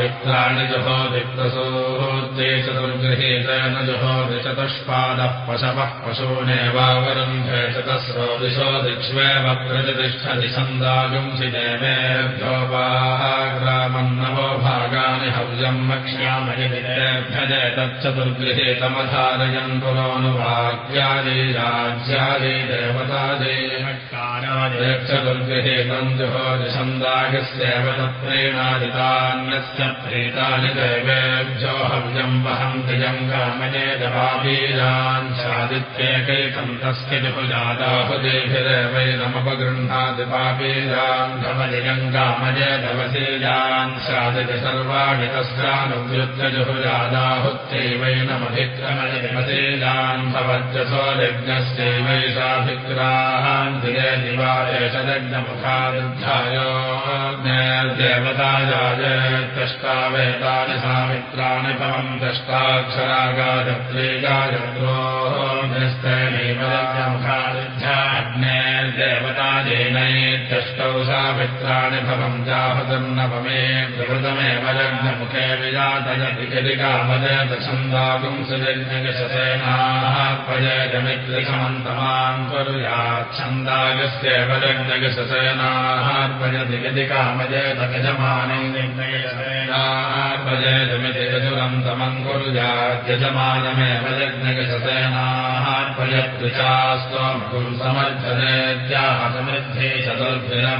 सावित्राणि जुहो विप्रसूते चतुर्गृहेत विचतुष्पादः पशवः पशूनेवावरुन्धे चतस्रो दिशो दिक्ष्वेव प्रतिष्ठति छन्दागुंसि देवेभ्योपाग्रामम् नवो भागानि हव्यम् वक्ष्यामयिभ्यज तच्चतुर्गृहेतमधारयन् पुरोनुभाग्यादि राज्यादि देवतादि चतुर्गृहेतम् जुहोदिषन्दागस्यैव तत्प्रेणादितान्यस्य प्रेतानि देवेभ्यो हव्यम् वहन्ति जङ्गामये जवाबीजान् सादित्येकैकम् तस्य जुहुजादाहुदेभिरेवैनमपगृह्णादिपाबीजान् भवजङ्गामये धवसेजान् सादिति सर्वाणि तस्यानुवृत्य जुहुजादाहुत्यैवैनमभिक्रमयसेजान् भवत्यसो यज्ञस्यैवैषाभिक्रान् देवतायाय द्रष्टावेतानि सामित्राणि पवम् द्रष्टाक्षरागायत्रे गायत्रोः निस्तैनैव देवताजेनैत्यष्टौ सामित्राणि भवम् जाहदन्नवमे प्रभृतमेव लग्नमुखे विजातयतिकामजतछन्दागुंसजज्ञगशसेनाः प्रजयमित्रिसमन्तमान् कुर्याच्छन्दागस्यैव लग्नगशसेनाः यदि कामजयतगजमानै निर्णयसेनार्पजयमिति यजुरन्तमम् कुर्याद्यजमानमेव लग्नगशसेनाः प्रयत्रिचास्त्वम् समर्थनेत्याह समृद्धे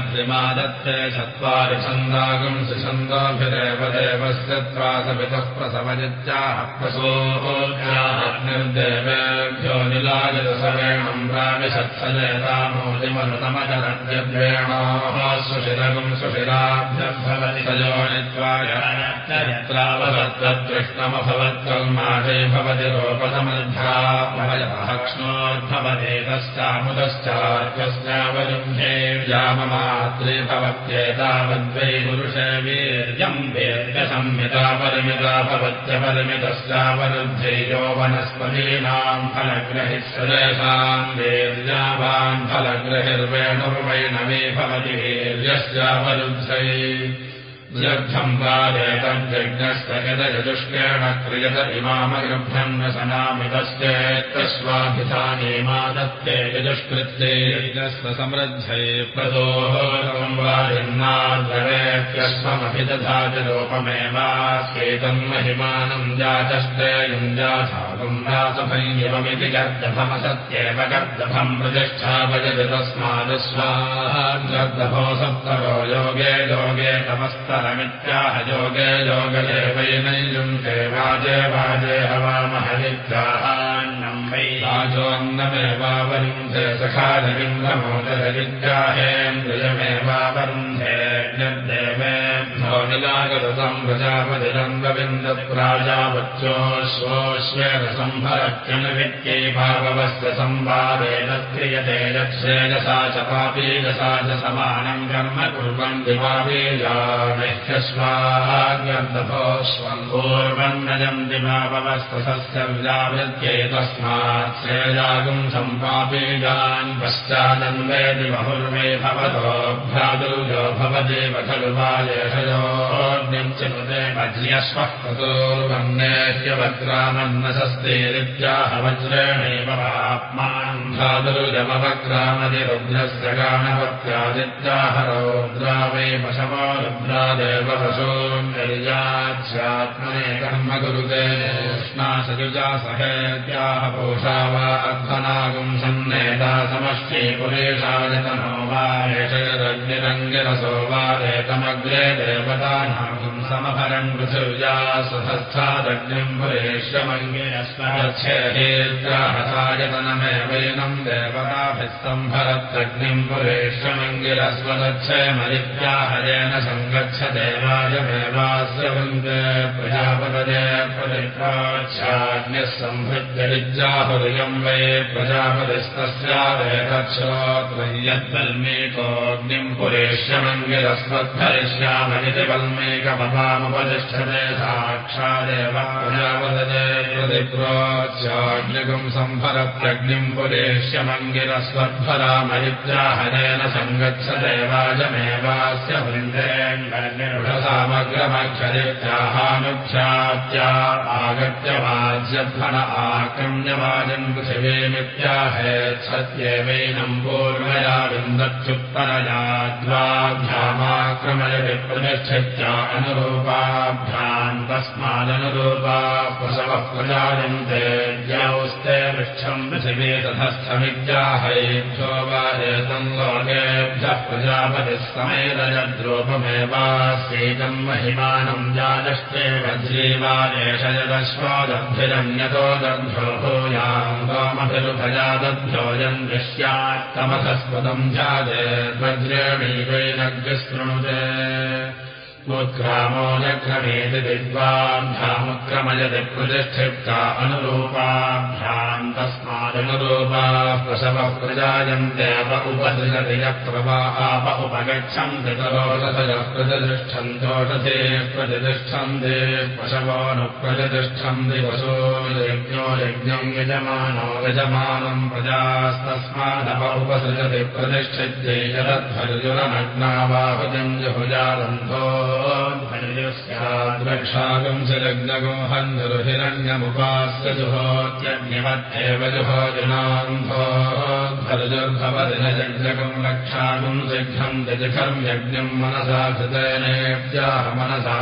चतुर्भिरभ्रिमादत्ते चत्वारि छन्दोभिरेव देवस्य त्वासपितः प्रसवजित्याह प्रसोऽर्देवेभ्यो निलायतसवेणम् प्राविशत्सजयतामोदिमनुतमचरद्यद्वेणोः सुशिरगुम् सुशिराभ्यर्भवति तयोनित्वायत्तदृष्टमभवत्तन्माशे भवति रोपसमध्यामयक्ष्णोद्भवते तश्चामुदश्चार्यस्यावरुन्धे व्याममात्रे भवत्येतावद्वै पुरुषे वीर्यम् वेद्यसंहिता परिमिता भवत्यपरिमितस्यावरुद्धे यो वनस्पतीनाम् फलग्रहिस्वदेशाम् वेद्यावान् फलग्रहिर्वेणुर्वैणवे भवति वीर्यस्यावरुद्धै यद्धम् वादेतज्जज्ञस्तगदयजुष्केण क्रियत इमामगृभ्यम् न सनामितश्चेत्तस्वाभिधाने मादत्ते यजुष्कृत्ये यज्ञस्वसमृद्धये प्रदोः संवादिन्नाद्रवेत्यस्वमभिदधाजलोपमेवास्येतम् महिमानम् जातश्चे युञ्जाधागुम् रासभञ्यवमिति गर्दभमसत्येव गर्दभम् प्रतिष्ठापयति तस्मादस्वाद्गर्दभो सप्तरो योगे योगे तमस्त मित्याह योगे योगदेवैनैयुङ्के वाजे वाजे हवामहविद्याहान्नम् वै। वाजोऽन्नमेवावरुन्धे सखादविन्द्रमोदरविद्याहेन्द्रियमेवावरुन्धे ज्ञदेवेभ्यो निलागतम् प्रजापतिरङ्गविन्दप्राजावच्योश्वोश्वेन सम्भरत्यनुविद्यै भागवस्य संवादे तत्क्रियते यच्छेजसा च पापीजसा च समानम् कर्म कुर्वन्ति पापीजाने ह्यस्वाग्यर्दभोस्वम् पूर्वन्नजम् दिमापवस्तसस्य विजावृत्यै तस्मात् श्रेजागुम् सम्पापीजान् पश्चादन्वेदि बहुर्मे भवतो भ्रादुर्यो भवदेव खलु वायेषयोऽग्निम् च कृते वज्र्यश्वः कृतोर्वन्नेह्यवक्रामन्नशस्तेरित्याह वज्रेणैव आत्मानम् भ्रादुर्यमवक्रामदि रुद्रस्य गाणवत्यादित्याह रौद्रा वै पशवो रुद्रादेव पशून्यर्याध्यात्मने कर्म कुरुते उष्णासयुजा सहेत्याह पोषा वा अध्वनागुम् सन्नेता समष्टे वा एतमग्रे नाम समभरम् पृथिव्या सुधस्थादग्निम् पुरेष्यमङ्गिरस्वच्छेत्याहसायतनमेवैनम् देवताभिः सम्भरत्यग्निम् पुरेष्यमङ्गिरस्वदच्छय मरित्याहरेण सङ्गच्छ देवायमेवास्य वृन्दे प्रजापदये सम्भृत्य विद्याहुर्यम् वै प्रजापतिस्तस्यादेतच्छोत्रयद्वल्मीकोऽग्निम् पुरेष्यमङ्गिरस्वद्धरिष्यामनिति वल्मीकमव देवामुपतिष्ठते साक्षादेव प्रजापदते प्रतिप्रोच्याग्निगुम् सम्भरत्यग्निम् पुरेष्यमङ्गिरस्वद्भरामरिद्राहनेन सङ्गच्छ देवाजमेवास्य वृन्देण्डनिर्भसामग्रमक्षरित्याहानुख्यात्या आगत्य वाज्यध्वन आक्रम्यवाजन् पृथिवीमित्याहेत् सत्येवैनम् पूर्वया विन्दत्युत्तरयाद्वाभ्यामाक्रमयति प्रतिष्ठित्या अनुरूपाभ्याम् तस्मादनुरूपा प्रसवः प्रजायन्ते द्यौस्ते पृच्छम् पृथिवी तथस्थमित्याहयेभ्यो वाजेतम् लोकेभ्यः प्रजापतिः समेतजद्रूपमेवास्यैकम् महिमानम् जालष्टे वज्रीवादेश यदश्वादभ्यजन्यतो दभ्यो भूयाम् गोमभिरुभजादभ्योऽयम् दृश्यात्तमथस्पदम् जाते वज्रेणैवैनग्रशृणुते मुत्क्रामो जक्रमेति विद्वाभ्यामुत्क्रमयति प्रतिष्ठिप्ता अनुरूपाभ्याम् तस्मादनुरूपाः प्रसवः प्रजायन्ते अप उपसृजति यत्र वा आप उपगच्छन्ति तरोषधयः प्रतिष्ठन्तोषधे प्रतिष्ठन्ते पशवोऽनुप्रतिष्ठन्ति वशो यज्ञो यज्ञम् यजमानो यजमानम् प्रजास्तस्मादप उपसृजति प्रतिष्ठित्यै जलध्वर्जुरनग्नावाहुजम् जुहुजालन्धो ्याद्रक्षागम् च लग्नगो हन्धुरुहिरण्यमुपास्य जुहोत्यग्निवत्येव जुहोजनान्धोर्भवति न जग्नगम् रक्षागम् जिघ्नम् जघर्म् यज्ञम् मनसा कृतेनेभ्याः मनसा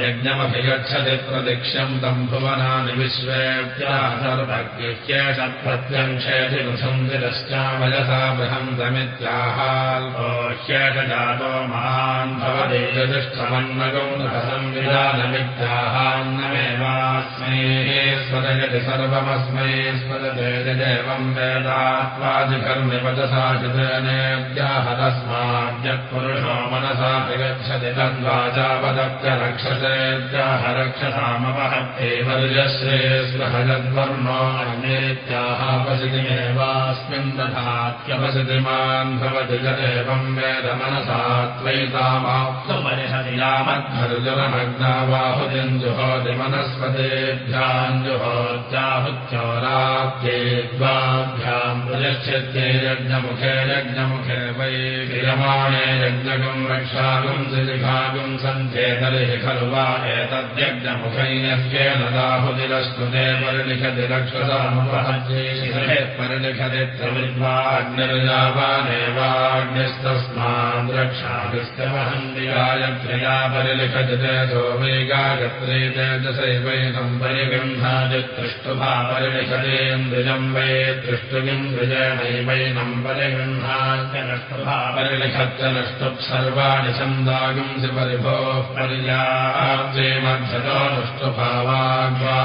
यज्ञमभिगच्छति प्रदिक्ष्यम् तम् भुवनानि विश्वेभ्याः सर्वज्ञह्येषत्प्रत्यङ्क्षेति वृथन्दिरश्चामयसा बृहन्तमित्याहाल्पोह्येष जातो महान् भवति संविधानमित्याहान्नमेवास्मै स्वजयति सर्वमस्मै स्वजते देवम् वेदात्वादिकर्मिवचसा चितनेभ्याः तस्माद्यत्पुरुषो मनसा प्रगच्छति तद्वाचापदप्य रक्षसेत्याह रक्षसामपहत्ते वर्यश्रे स्पृहजद्वर्णो अन्येत्याह पसितिमेवास्मिन् दधात्यपसितिमान् भवति च एवम् वेद मनसा त्वैतामाप्तुपरिषदि यामद्धर्जुनमग्नाबाहुजम् जुहोति मनस्पतेभ्याम् जुहोत्याहुत्योराप्त्येद्वाभ्याम् प्रतिष्ठित्ये यज्ञमुखे वै विरमाणे यज्ञकम् रक्षागुम् सिलिखागुम् सन्ध्ये तर्हि खलु वा एतद्यज्ञमुखैन्यस्येन दाहुतिरस्तु ते परिलिखति रक्षसामुपहज्ये परिलिखति त्रिविद्वाग्निर्जावानेवाग्निस्तस्मान् रक्षाभिस्तमहन्ति परिलिखति तेजो वै गायत्री तेजसैवैनम् परिगृह्णाति तृष्टुभा परिलिखतेन्द्रियम् वै तृष्टुगिन्द्रियणैवैनम् परिगृह्णात्यनष्टुभा परिलिखत्य नष्टुप् सर्वाणि छन्दागुंसि परिभोः पर्याब्जे मध्यतो नष्टुभावाग्वा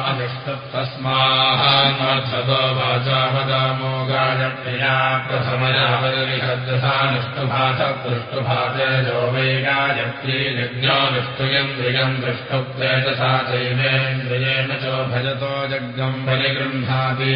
तस्मान्मध्यतो वाचा वदामो गायत्र्या प्रथमया परिलिखद्यथा नष्टुभाथ पृष्टुभातेजो वै गायत्री नष्टुयन्द्रियम् दृष्टुप्तेजसा चैवेन्द्रियेण च भजतो यज्ञम् परिगृह्णाति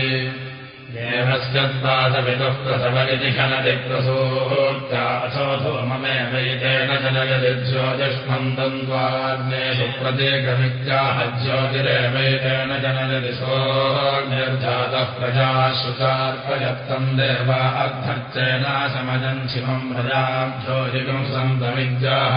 प्रसूक्ता अथोऽथो ममेवैतेन जनयति ज्योतिष्मन्तम् द्वाग्नेषु प्रत्येकमित्याह ज्योतिरेवैतेन जनयति सोऽग्निर्जातः प्रजाश्रुतार्पयत्तम् देवा अर्थर्चेनाशमजम् शिवम् प्रजाभ्योजिगुम् सन्तमित्याह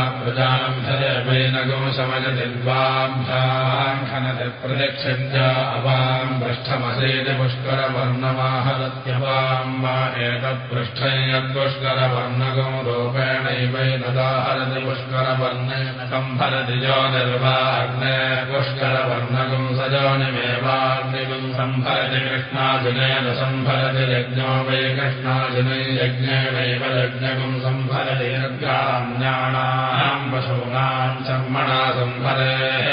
धरेवैनगुम् समजति द्वाभ्याम् खनति प्रतिक्षित्या अवाम् पृष्ठमसेति पुष्करवर्णमा हरत्यवाम् वा एतत्पृष्ठै यद्पुष्करवर्णगो रूपेणैवैनदाहरति पुष्करवर्णेन सम्भरति जो निर्वाग्ने पुष्करवर्णगुम् सजोनिमेवाग्निगुम् सम्भरति कृष्णार्जुनेन सम्भरति यज्ञो वै कृष्णार्जुनै यज्ञेनैव यज्ञगुम् सम्भरति यज्ञाम्याणाम् पशूनाम् चर्मणा सम्भरेद्राम्यान्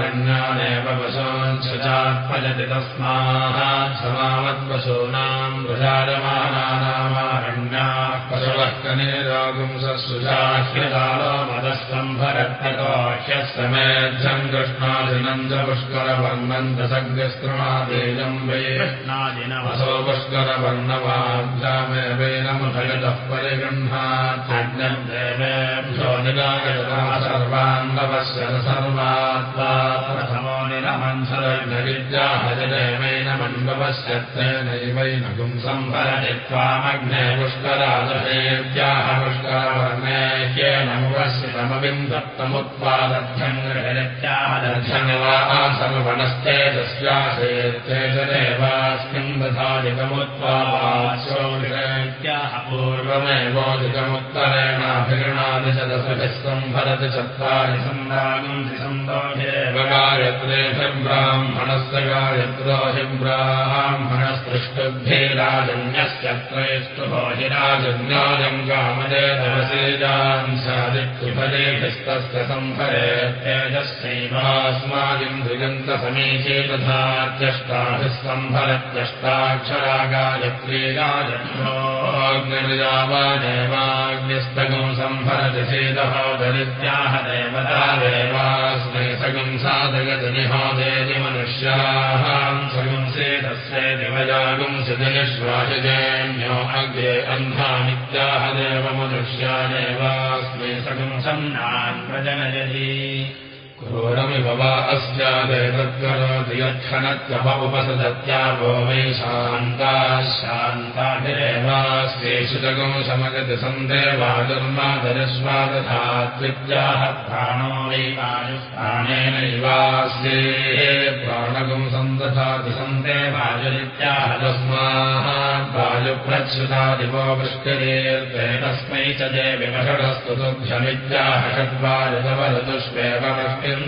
रण्यानेव वशोञ्चात्मज भजति तस्माः समावद्पशूनाम् प्रजायमानानामारण्याः पशवः कनेरागुंसुजाह्यकालो मदः सम्भरत्नकाह्यः समेध्यम् कृष्णादिनम् च पुष्करवर्णम् दशग्रस्तृणादेजम् वै कृष्णादिनवसो पुष्करवर्णवाभ्यामेवेनमुभयतः परिगृह्णात्यज्ञम् देवेभ्यो निरागतः सर्वाङ्गवस्य सर्वात्मा। प्रथमो निरमन्थरविद्याहजदेवेन मण्डपस्यत्रेणैवैनगुम् सम्भरति त्वामग्ने पुष्कराजहेत्याह पुष्करवर्णे ह्येन मुवस्यतमविम् दत्तमुत्पादध्यम् गृहत्याहदध्यम् वा सर्वणस्तेजस्यासेत्तेजदेवास्मिन् दधादिकमुत्पादास्योत्याह पूर्वमेवोदिकमुत्तरेणाभिगणादिशदशभिः सम्भरति चत्वारि सम्रागम् ब्राह्मणस्य गायत्रो हि ब्राह्मणस्पृष्टुभ्येराजन्यस्य त्रयस्तुभोहि राजन्यायम् गामदेतवसेजान् सादित्युपदेभिस्तस्य सम्भरे तेजस्यैवास्मादिम् द्विगन्तसमीचे तथा त्यष्टाभिः सम्भरत्यष्टाक्षरा गायत्री राजन्योग्निर्यावादेवाग्निस्तगम् सम्भरति चेदः दरित्याह देवता देवास्मै सगम् साधयति निहादेति मनुष्याः सगुंसे तस्य दिवजागुंसिजनिश्वासिजेन्यो अग्रे अह्नामित्याह देव मनुष्या देवास्मै सगुं सन्नान् प्रजनयति घोरमिव वा अस्यादेतत्करोति यत्क्षणत्यभ उपसदत्यापो वै शान्ताः शान्ताभिरेवास्तेषु जगम् समगति सन्देवादुर्मादरस्वा तथा त्विद्याः प्राणो वै प्राणेनैवास्ये प्राणगुम् सन्दधाति सन्ते वायुरित्याह तस्माः वायुप्रच्युतादिवो वृष्टिरेर्ते तस्मै च देवि वषडस्तु तुभ्यमित्याह षड्वायुतवरतुष्वेव वृष्टि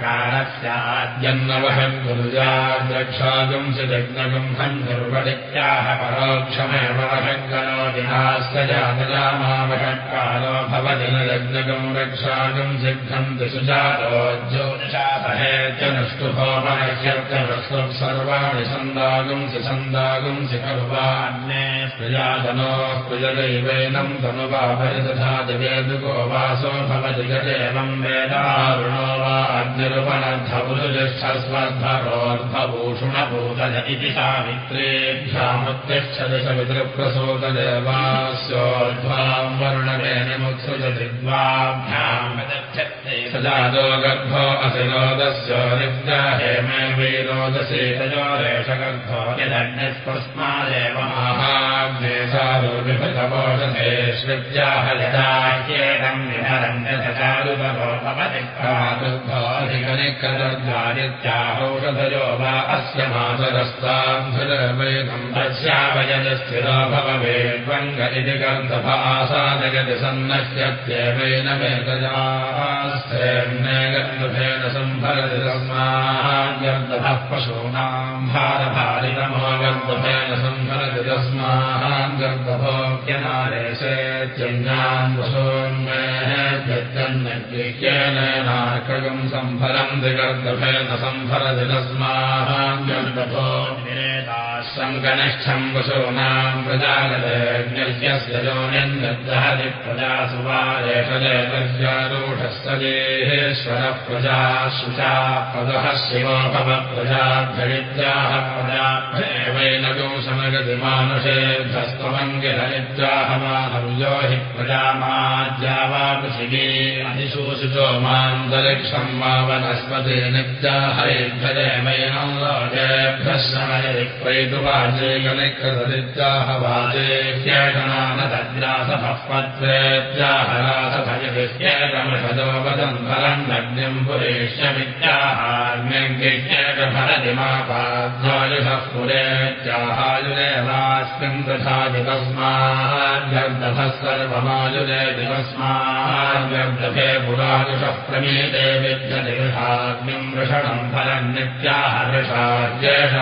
कालस्याद्यन्नवः कुरुजाद्रक्षागम् च जग्नगम् हन्निर्वदित्याह परोक्षमेव भवति न जग्नगम् रक्षागम् जिघ्नम् दिशुजातो च सर्वाणि छन्दागुम् सि छन्दागुम् सि कर्वाण्ये प्रजातनोः प्रजदैवैनम् तनुवापरिदधादिवेदुको वासो भवति गजेवम् वेदारुणो वा अग्निरुपनद्धबुलुजिष्ठस्वद्धरोर्धभूषुणभूतज इति सावित्रेभ्यामुत्तिष्ठति सवितृप्रसूतदेवास्योद्ध्वाम् वर्णवेनिमुत्सृजति द्वाभ्याम् सजातो गर्भो यदग्निस्तस्मादेव महाग्नेशारोविभृतपोषसे श्रुत्याह यदाह्येदम् विहरन्यचारुतरो भवति प्रादुर्भवाधिकनिकृतद्वारित्याहौषधयो वा अस्य मातरस्ताभ्युदर्वैनम् तस्यावयजस्थिरो भववेद्वङ्ग इति गर्दभासादयति सन्नह्यत्येवेन वेदजास्तेऽन्ये गर्दभेन सम्भरति तस्माद्गर्दभः पशूनाम् भारभारितमो गर्दभेन सम्भरति तस्माद्गर्दभोक्यनारेशेत्यन्यान् वशोन्मेत्यन्नग्निकेनेनार्कगम् सम्भरम् दिगर्दभेन सम्भरति तस्माद्गर्दभो सङ्कनिष्ठम् पशूनाम् प्रजागतज्ञस्य योनिन्दहति प्रजासु वा एषदेतस्यारूढस्य देहेश्वरः प्रजा पदः शिवो प्रजाभ्यरित्याह प्रजाभ्येवैनगो समगति मानुषेभ्यस्तमङ्गिरनित्याह मानव्यो हि प्रजामाद्या वा पृथिवी अधिशोषितो मान्तरिक्षम् वा वनस्पति नित्याहैभ्यदेवैनम् लोकेभ्यः शमयति प्रैतुवाजेकनिकृतनित्याह वाजेभ्यगनानतद्रासभपत्रेत्याहरासभयभिह्येकमषदो वदन् फलम् लग्निम् पुरेष्यमित्याहाग्निज्ञेकभरतिमापाद्यायुषः पुरेत्याहायुरेवास्मिन् तथाति तस्माद्गर्दभः सर्वमायुरेति तस्माद्गर्दभे पुरायुषः प्रमीते विद्यति वृषाग्निम् वृषणम् फलम् नित्याह वृषाद्येष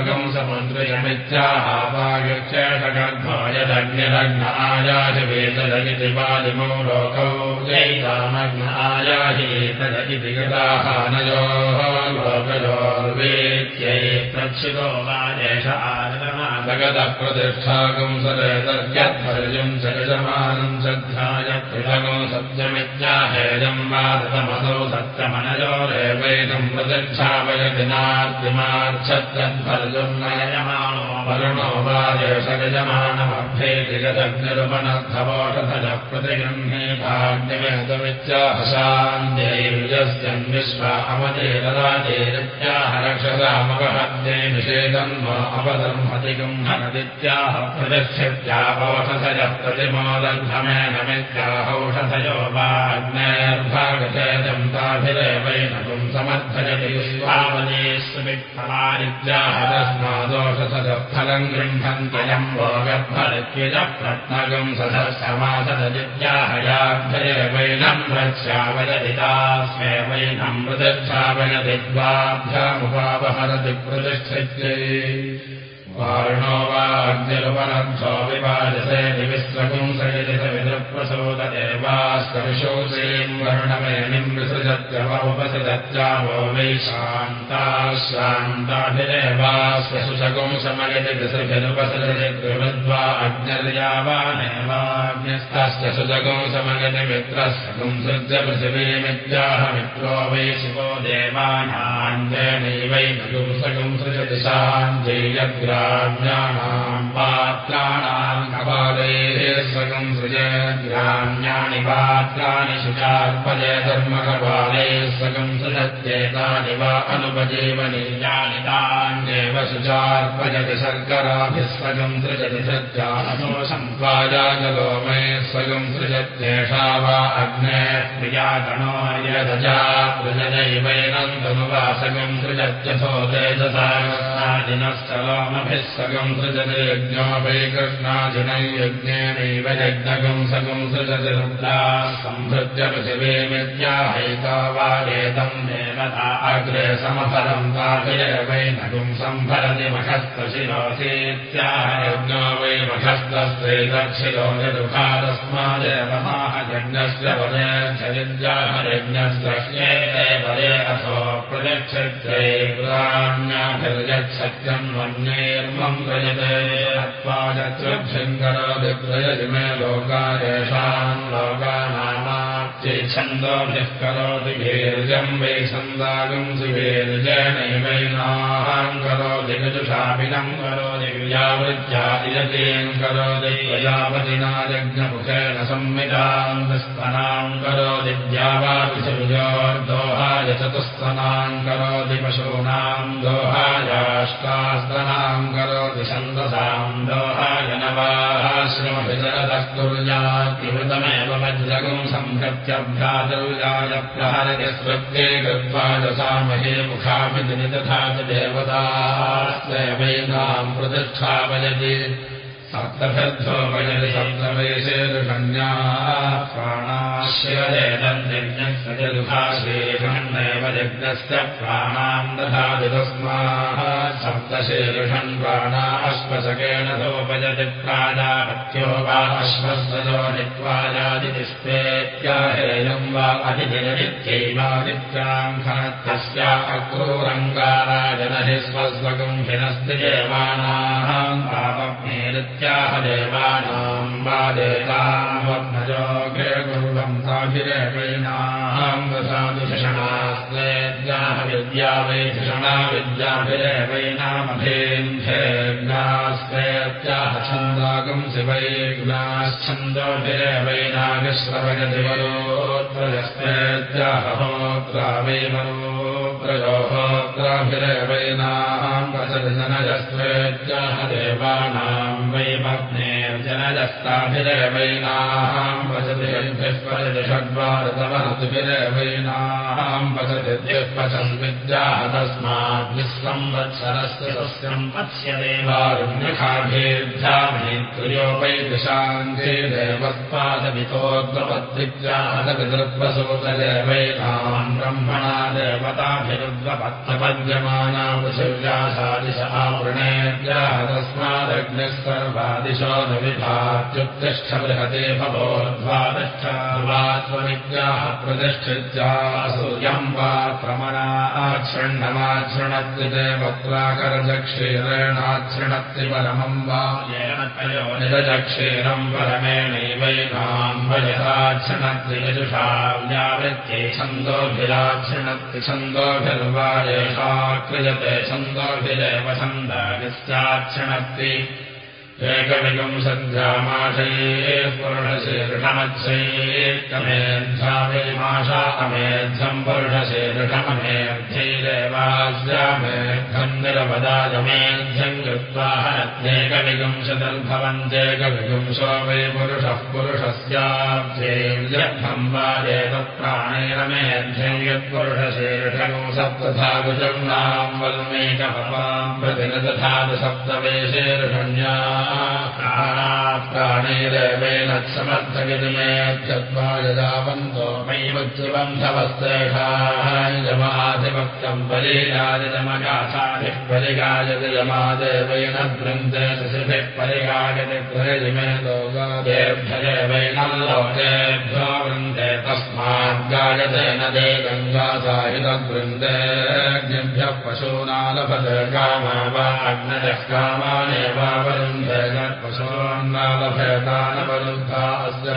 वृषाग्निरपाङ् गर्भगम् समुद्रयमित्याहापायुक्षेषगर्भो यदग्निरग्न आयाजवेतदगिति बालिमो लोकौ जैतामग्न आयाहीतदगिति गदाहानयोः लोकयोर्वेत्यै प्रच्छितो वा एष आगतः प्रतिष्ठाकम् सरेतर्यध्वर्यम् च यजमानम् श्रद्धाय पृथगम् सत्यमित्याहेयम् वा तमसौ सत्यमनयोरेवैनम् प्रतिष्ठापयति नार्तिमार्च्छत्यध्वर्यम् न यजमानो यदग्निरुपनद्धवोषधजः प्रतिगृह्णे भाग्यमेतमित्याहशान्त्यैर्यस्यम् विश्वा प्रतिमोदग्धमेनमित्याहौषधयो वाग्नेर्भागचेदम् ताभिरेवैनकुम् समर्थयति विश्वावदेष्वित्फलानित्याह तस्मादोषधजफलम् गृह्णन्त्ययम् भोगफलत्यज प्रत्नगम् सदस्यमासददित्याहयाभ्यरेवैनम् प्रत्यावयदितास्मेवैनम् मृदच्छावयदि द्वाभ्यामुपापहरति प्रतिष्ठित्यै वारुणो वाग्निरुपनद्धो विवाजसे दिविश्वपुंसयितविदप्रसोददेवास्कविशोचीम् वरुणमेनिम् विसृजत्यव उपसृजत्यावो वै शान्ता शान्ताभिदेवास्य सुशकुंसमयति विसृभिरुपसृजति गृहद्वा अग्निर्यावानेवाग्न्यस्तस्य सुजकुंसमयति मित्रस्य पुंसृज्य पृथिवीमित्याह मित्रो वै शिवो देवानाञ्जयनैवै नपुंसकुंसृजति शाञ्जयग्रा पात्राणाम् कपालैः सृज ग्राम्याणि पात्राणि धर्मकपालैः स्वकम् सृजत्येतानि वा अनुपजीवनीयानि तान्येव शुचार्पजति शर्कराभिः स्वकम् सृजति त्वाजाजलोमये स्वकम् सृजत्येषा वा अग्ने प्रियातनो यदजा प्रजनैवैनम् तनुवासकम् सृजत्यथो तेजसादिनश्चलोमभिः सकम् सृजति यज्ञोपै कृष्णाजिनै यज्ञेनैव यज्ञकम् सकम् सृजति रुद्रा संहृत्य पृथिवीमित्याहैता वा एतम् देवता अग्रे समफलम् ताभिरेवैनकुम् सम्भरति मखस्तशिरोऽसीत्याह यज्ञो वै मखस्तस्त्रैदक्षिरो यदुखा तस्मादेव यज्ञस्य पदे चरिद्याह यज्ञस्त्रह्येते पदे अथो प्रदक्षित्रे पुराण्याभिर्यच्छत्यम् मन्येर्मम् प्रयते अत्वाजत्रभ्यङ्करोति मे लोकादेशान् लोकानामाप्त्यै छन्दोभिः करोति वीर्यम् वै छन्दागम् सुवीर्येणैवैनाहम् करोति गजुषापिनम् करोति विजावृत्यादिजतीम् करोति द्यावापिशुजोर्दोहाय चतुस्तनाम् करोति पशूनाम् दोहायाष्टास्तनाम् करोति छन्दसाम् दोहाय नवाश्रमभिजरतः कुर्यात्युतमेव वज्रगम् प्रहरति स्मृत्ये गत्वा दशामहे मुखामिति तथा च देवतास्त्रयवैनाम् प्रतिष्ठापयति। भजति सप्तवेशेरुषण्या प्राणाश्रयेतद्यज्ञस्य दुःखाशेषण्येव यज्ञस्य प्राणाम् दधाति तस्मात् सप्तशेरुषन् प्राणा अश्वशकेन सोपजति प्राजापत्यो वा अश्वस्वजो नित्वाजादितिष्ठेत्याहेयम् वा अधिनित्यैवादित्याम् खनत्यस्या अक्रूरङ्गाराजनहि स्वस्वकम् हिनस्ति देवानाम् पापज्ञेरित्य त्याह देवानाम् वा देवामग्नजोग्रे गुरुवम् विद्या वै धिषणा विद्याभिरेवैनामभेन्धेग्नास्तेत्याह छन्दागम् शिवै गुणाश्छन्दोभिरेवैनागश्रवयति वरोत्रयस्तेत्याह होत्रा वै वरोत्रयोहोत्राभिरेवैनाम् वसति जनजस्त्वेत्याह देवानाम् वै पत्नेर्जन वचतिभिः परिषड्वारतवऋतुभिरवैनाम् वचतिभ्यः पचन् विद्याः तस्माद्भिः संवत्सरस्य सस्यम् पत्स्य देवारुण्यखाभेभ्यामेत्र्योपैदिशान्ते देवत्पादमितोद्वपद्विद्याहतविदृग्वसोतदेवैनाम् ब्रह्मणा देवताभिरुद्वपत्तपद्यमाना पृथिव्यासादिश आवृणेभ्यः तस्मादग्निः सर्वादिशो न विभात्युत्तिष्ठ बृहते भवोद्वातिष्ठात्वविद्याः प्रतिष्ठित्या सूर्यम् वा क्रमणाच्छृण्णमाच्छृणत्ति देवत्राकरजक्षीरेणाच्छृणत्ति परमम् वा निरजक्षीरम् परमेणैवैनाम् वयसाच्छृणत्ति यजुषा व्यावृत्यै छन्दोभिराच्छृणत्ति छन्दोभिर्वा येषा क्रियते छन्दोभिरेव छन्दास्याच्छृणत्ति एकविगुंसद्ध्यामाशये पुरुषशीर्षमत्सैकमेध्यामेमाशा अमेध्यम् पुरुषशीर्षममेध्यैरेवास्यामेध्यम् निरवदायमेध्यम् कृत्वा हनत्येकविगुंशदर्भवन्त्येकविगुंसो वै पुरुषः पुरुषस्याब्धेर्यर्थम् वा एतत्प्राणैरमेध्यम् यत्पुरुषशीर्षगो सप्तधागुजम् नाम् वल्मेकभवाम् प्रतिनदधातु सप्तवेशीर्षण्या प्राणैरेवेन समर्थयति मे चत्वारजावन्तो मैवच्युबन्धवस्तेषायमाधिभक्तम् परिगायतमगाथाभिः परिगायति यमादेवेन वृन्दे प्रयजिमे लोकादेभ्यदेवेन लोकेभ्यो वृन्दे तस्माद्गायते न दे गङ्गासाहितवृन्देभ्यः पशूना लभते कामा वा अग्नजः कामानेवावरुन्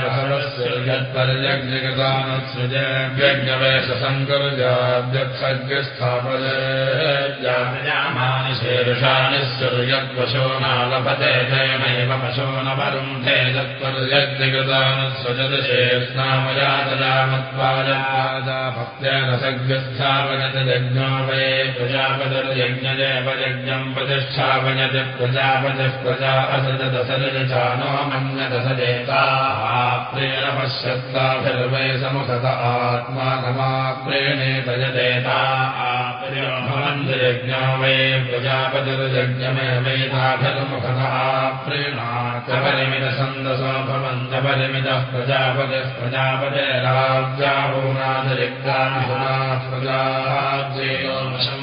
रहस्य यत्पर्यज्ञगतानसृजव्यज्ञवेशसङ्करुजाव्यत्सर्गस्थापयमानि शीर्षाणि स्युर्यत्पशो नालभते तेनैव पशो न वरुन्धे यत्पर्यज्ञगतानसृजति शेष्नामयातयामत्वाजा भक्तेन सग्यस्थापयति यज्ञो वये प्रजापतिर्यज्ञदेव यज्ञम् प्रतिष्ठापयति प्रजापतिः प्रजा असृजदसृजचानो मन्यदसदेताः प्रेण समुखत आत्मानमाप्रेणेत यदेता भवन्तिर्यज्ञो वै प्रजापतिर्यज्ञमेवैताभिर्मुखत आप्रेणाकपरिमितछन्दसो भवन्तपरिमितः प्रजापतिः प्रजापतिराज्याहूनातिरिक्ताहुना प्रजाज्येयोमशं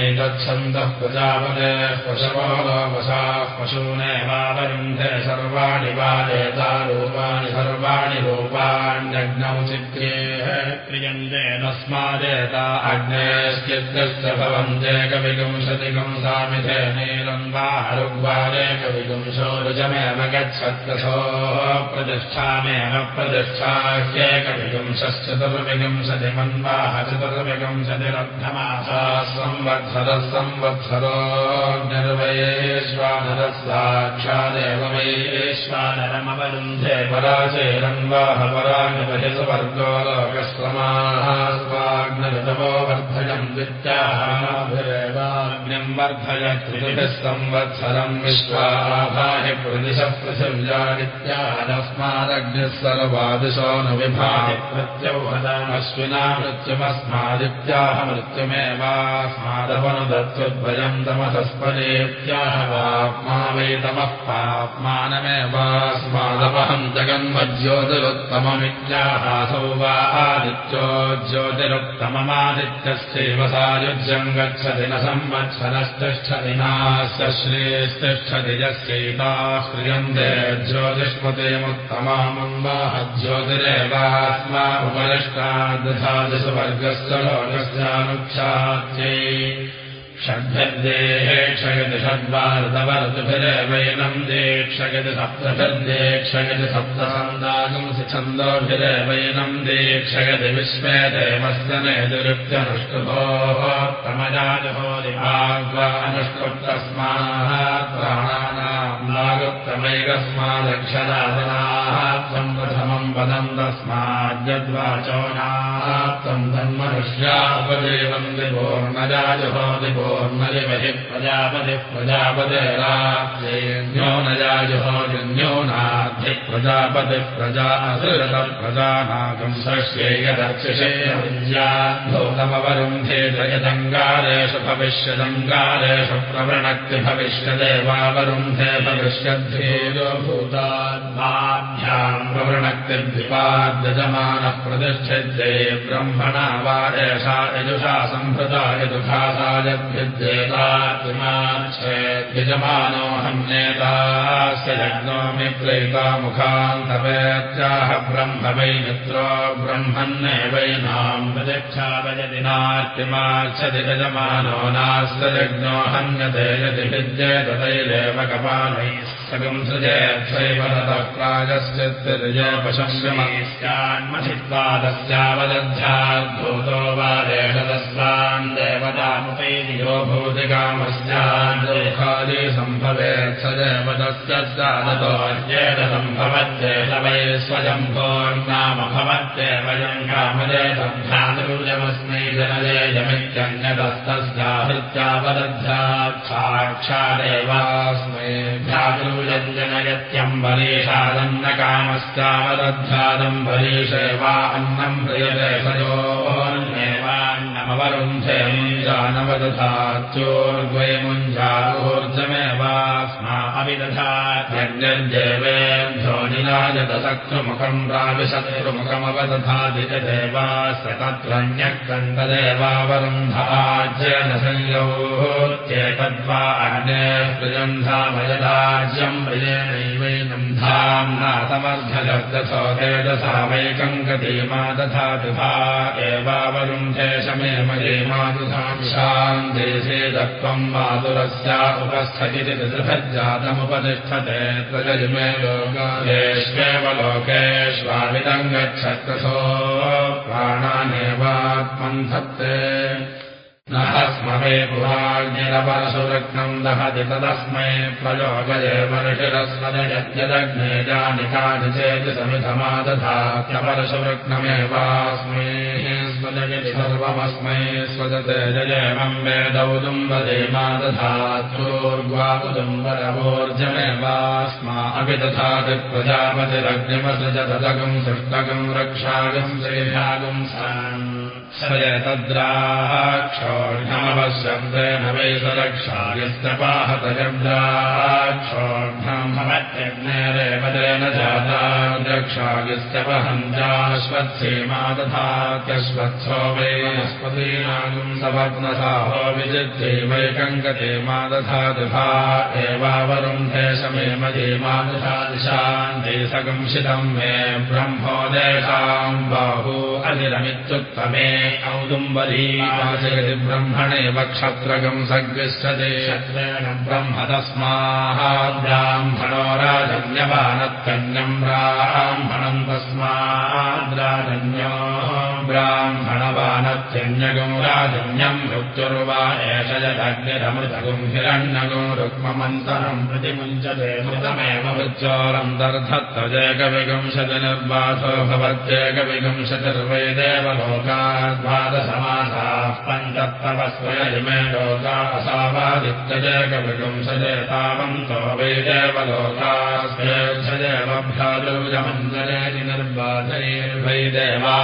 वैनामेतच्छन्दः प्रजापतेः पशवो लोमसाः पशूनेवावरुन्धे सर्वाणि वादेतारूपाणि सर्वाणि रूपाण्यग्नौ चित्रेः क्रियन्ते तस्मादेता अग्नेश्चित्तस्य भवन्त्येकविगुंशतिगुंसामिथे नीलम् वा ऋग्वारेकविगुंशो रुजमेव गच्छत्कसो प्रतिष्ठामेव प्रतिष्ठाह्येकविगुंशश्चतुर्विगुंशति मन्वाह चतुर्विगुंशतिरब्धमासा संवत्सरः संवत्सरो निर्वयेष्वानरस्साक्षादेव वैश्वानरमवरुन्धे पराचेरन्वाह पराङ्गहि सुवर्गो लोकश्रमाः स्वाग्नऋतवो वर्धयम् विद्याहाभिरेवाग्निम् वर्धय त्रिभिः संवत्सरम् विश्वाभाहि प्रदिशः पृथिव्यादित्यादस्मादग्निः सर्वादिशो न विभाति प्रत्यौहदामश्विना मृत्युमस्मादित्याह मृत्युमेवास्मादवनुदत्त्वद्वयम् तमसस्पदेत्याह वाप्मा वेतमः पाप्मानमेवास्मादपहम् जगन्मज्योतिरुत्तममित्याहासौ वा आदित्यो ज्योतिरुत्तममादित्यस्यैव सायुज्यम् गच्छति न संवत्सरस्तिष्ठति नास्य श्रेस्तिष्ठति यस्यैताः क्रियन्ते ज्योतिष्मतेमुत्तमामम्बाह ज्योतिरेवास्मा उपरिष्टादधादिषु वर्गस्य लोकस्यानुक्षात्यै षड्भिर्देक्षयति षड्वारतवऋतुभिरेवैनम् देक्षयति सप्तभिर्देक्षयति सप्तसन्दागंसि छन्दोभिरेवैनम् देक्षयति विश्वे देवस्तनेतिरुक्त्यनुष्टुभोः तमजाजुहोदिभाग्वानुष्टुप्तस्माः प्राणानाम् नागुप्तमैकस्मादक्षरादनाः त्वम् प्रथमम् पदम् तस्माद्यद्वाचो नाप्तम् तन्मनुष्यापदेवम् प्रजापतिः प्रजापतिः प्रजा असृत प्रजानागम् सस्येयदर्शिषे विद्याभूतमवरुन्धे जयदङ्गारेषु भविष्यदङ्गारेषु प्रवृणक्ति भविष्यदेवावरुन्धे भविष्यद्धेयो भूतात्माभ्याम् प्रवृणक्तिद्विपाद्यजमानः प्रतिष्ठिद्ये ब्रह्मणा वा एषा यजुषा सम्भृता यदुषासा यद्विद्येताद्यजमानोऽहन्येतास्य यज्ञोमि प्रेता मुखान्तवेत्याह ब्रह्म वै मित्रो ब्रह्मन्नेवैनाम् प्रतिक्षापयति नाट्यमाच्छति यजमानो नास्य यज्ञो हन्यते यदि विद्येत तैरेव कपालैः ततः प्रागश्चित्तृजयपशंस्यमन्मथित्वादस्यावदध्याद्भूतो वा देशदस्वान् देवतामुपैति यो भूतिकामस्याद्दुःखादि सम्भवेत् स देवतस्य स्यादतोऽर्येण सम्भवत्येष वै स्वजम्भोर्नाम भवत्येव जङ्गामजयसभ्यातरुजमस्मै जनजयजमित्यन्यतस्तस्याहृत्यावदध्यात् साक्षादेवास्मै भ्यातृ जनयत्यम्बरीषादन्नकामश्चावदध्यादम्बरीषे वा अन्नम् प्रियते सयोन्नेवान्नमवरुन्धे मुञ्जानवदधाच्योर्द्वय मुञ्जारोर्जमेवास्मा अविदधात्यन्यर्देवेभ्यो निराजतशत्रुमुखम् प्राविशत्रुमुखमवदधादिजदेवास्य तत्रन्यकन्ददेवावरुन्धाज्येन संयोत्येतद्वा अग्ने प्रजन्धामयदाज्यम् प्रियेणैवैनम् धाम्ना समर्थजर्दथो तेजसा वैकम् गतीमा दधातु भा एवावरुन्धे दत्त्वम् मातुरस्या उपस्थगिति दृभज्जातमुपतिष्ठते प्रजयुमे लोकेष्वेव लोकेष्वामिदम् गच्छत्रसो प्राणानेवात्मन् न स्म मे पुराज्ञरपरसुरग्नम् दहति तदस्मै प्रयोगये वर्षिरस्मदयत्यदग्ने जानिकानि चेति समिधमादधात्यपरसुरग्नमेवास्मै स्वजयति सर्वमस्मै स्वजते जयेमम् वेदौदुम्बदेमादधात्योर्ग्वादुम्बरवोर्जमेवास्मा अपि दधाति प्रजापतिरग्निमसृज तदगम् सृष्टगम् रक्षागम् श्रीभागम् साम् क्षोढ्यमवशब्देन वै सदक्षायस्तपाहतशब्दाक्षोढ्यम् भवत्यग्नेरेवदेन जाता दक्षायस्तपहञ्जाश्वत्सेमा दधात्यश्वत्सो वै वनस्पतीनागम् सपत्नसाहो विजित्ते वैकङ्कते मा दधाति भा एवावरुन्धे शमे मदे मा दधादिशान्ते सकंसितम् मे ब्रह्मोदेशाम् बाहू अनिरमित्युत्तमे औदुम्बरीवाचयति ब्रह्मणेव क्षत्रगम् सग्विष्टते क्षत्रेण ब्रह्म तस्माः ब्राह्मणो राजन्यवानत्कन्यम् ब्राह्मणम् तस्माद्राजन्यो ब्राह्मणवानत्यन्यगुम् राजन्यम् मृत्युर्वा एष यदग्निरमृतगुम् हिरण्यगुम् रुक्ममन्तरम् प्रतिमुञ्चते मृतमेव मृत्योरम् दर्धत्तजेकविगंशति निर्बाधो भवत्येकविगंशतिर्वै देवलोकाद्वादसमासाः पञ्चत्तवस्वयजिमे लोका असावादित्यजेकविगंशजे तावन्तो वै देवलोकास्वेभ्यादुजमञ्जनेति निर्बाधैर्वै देवा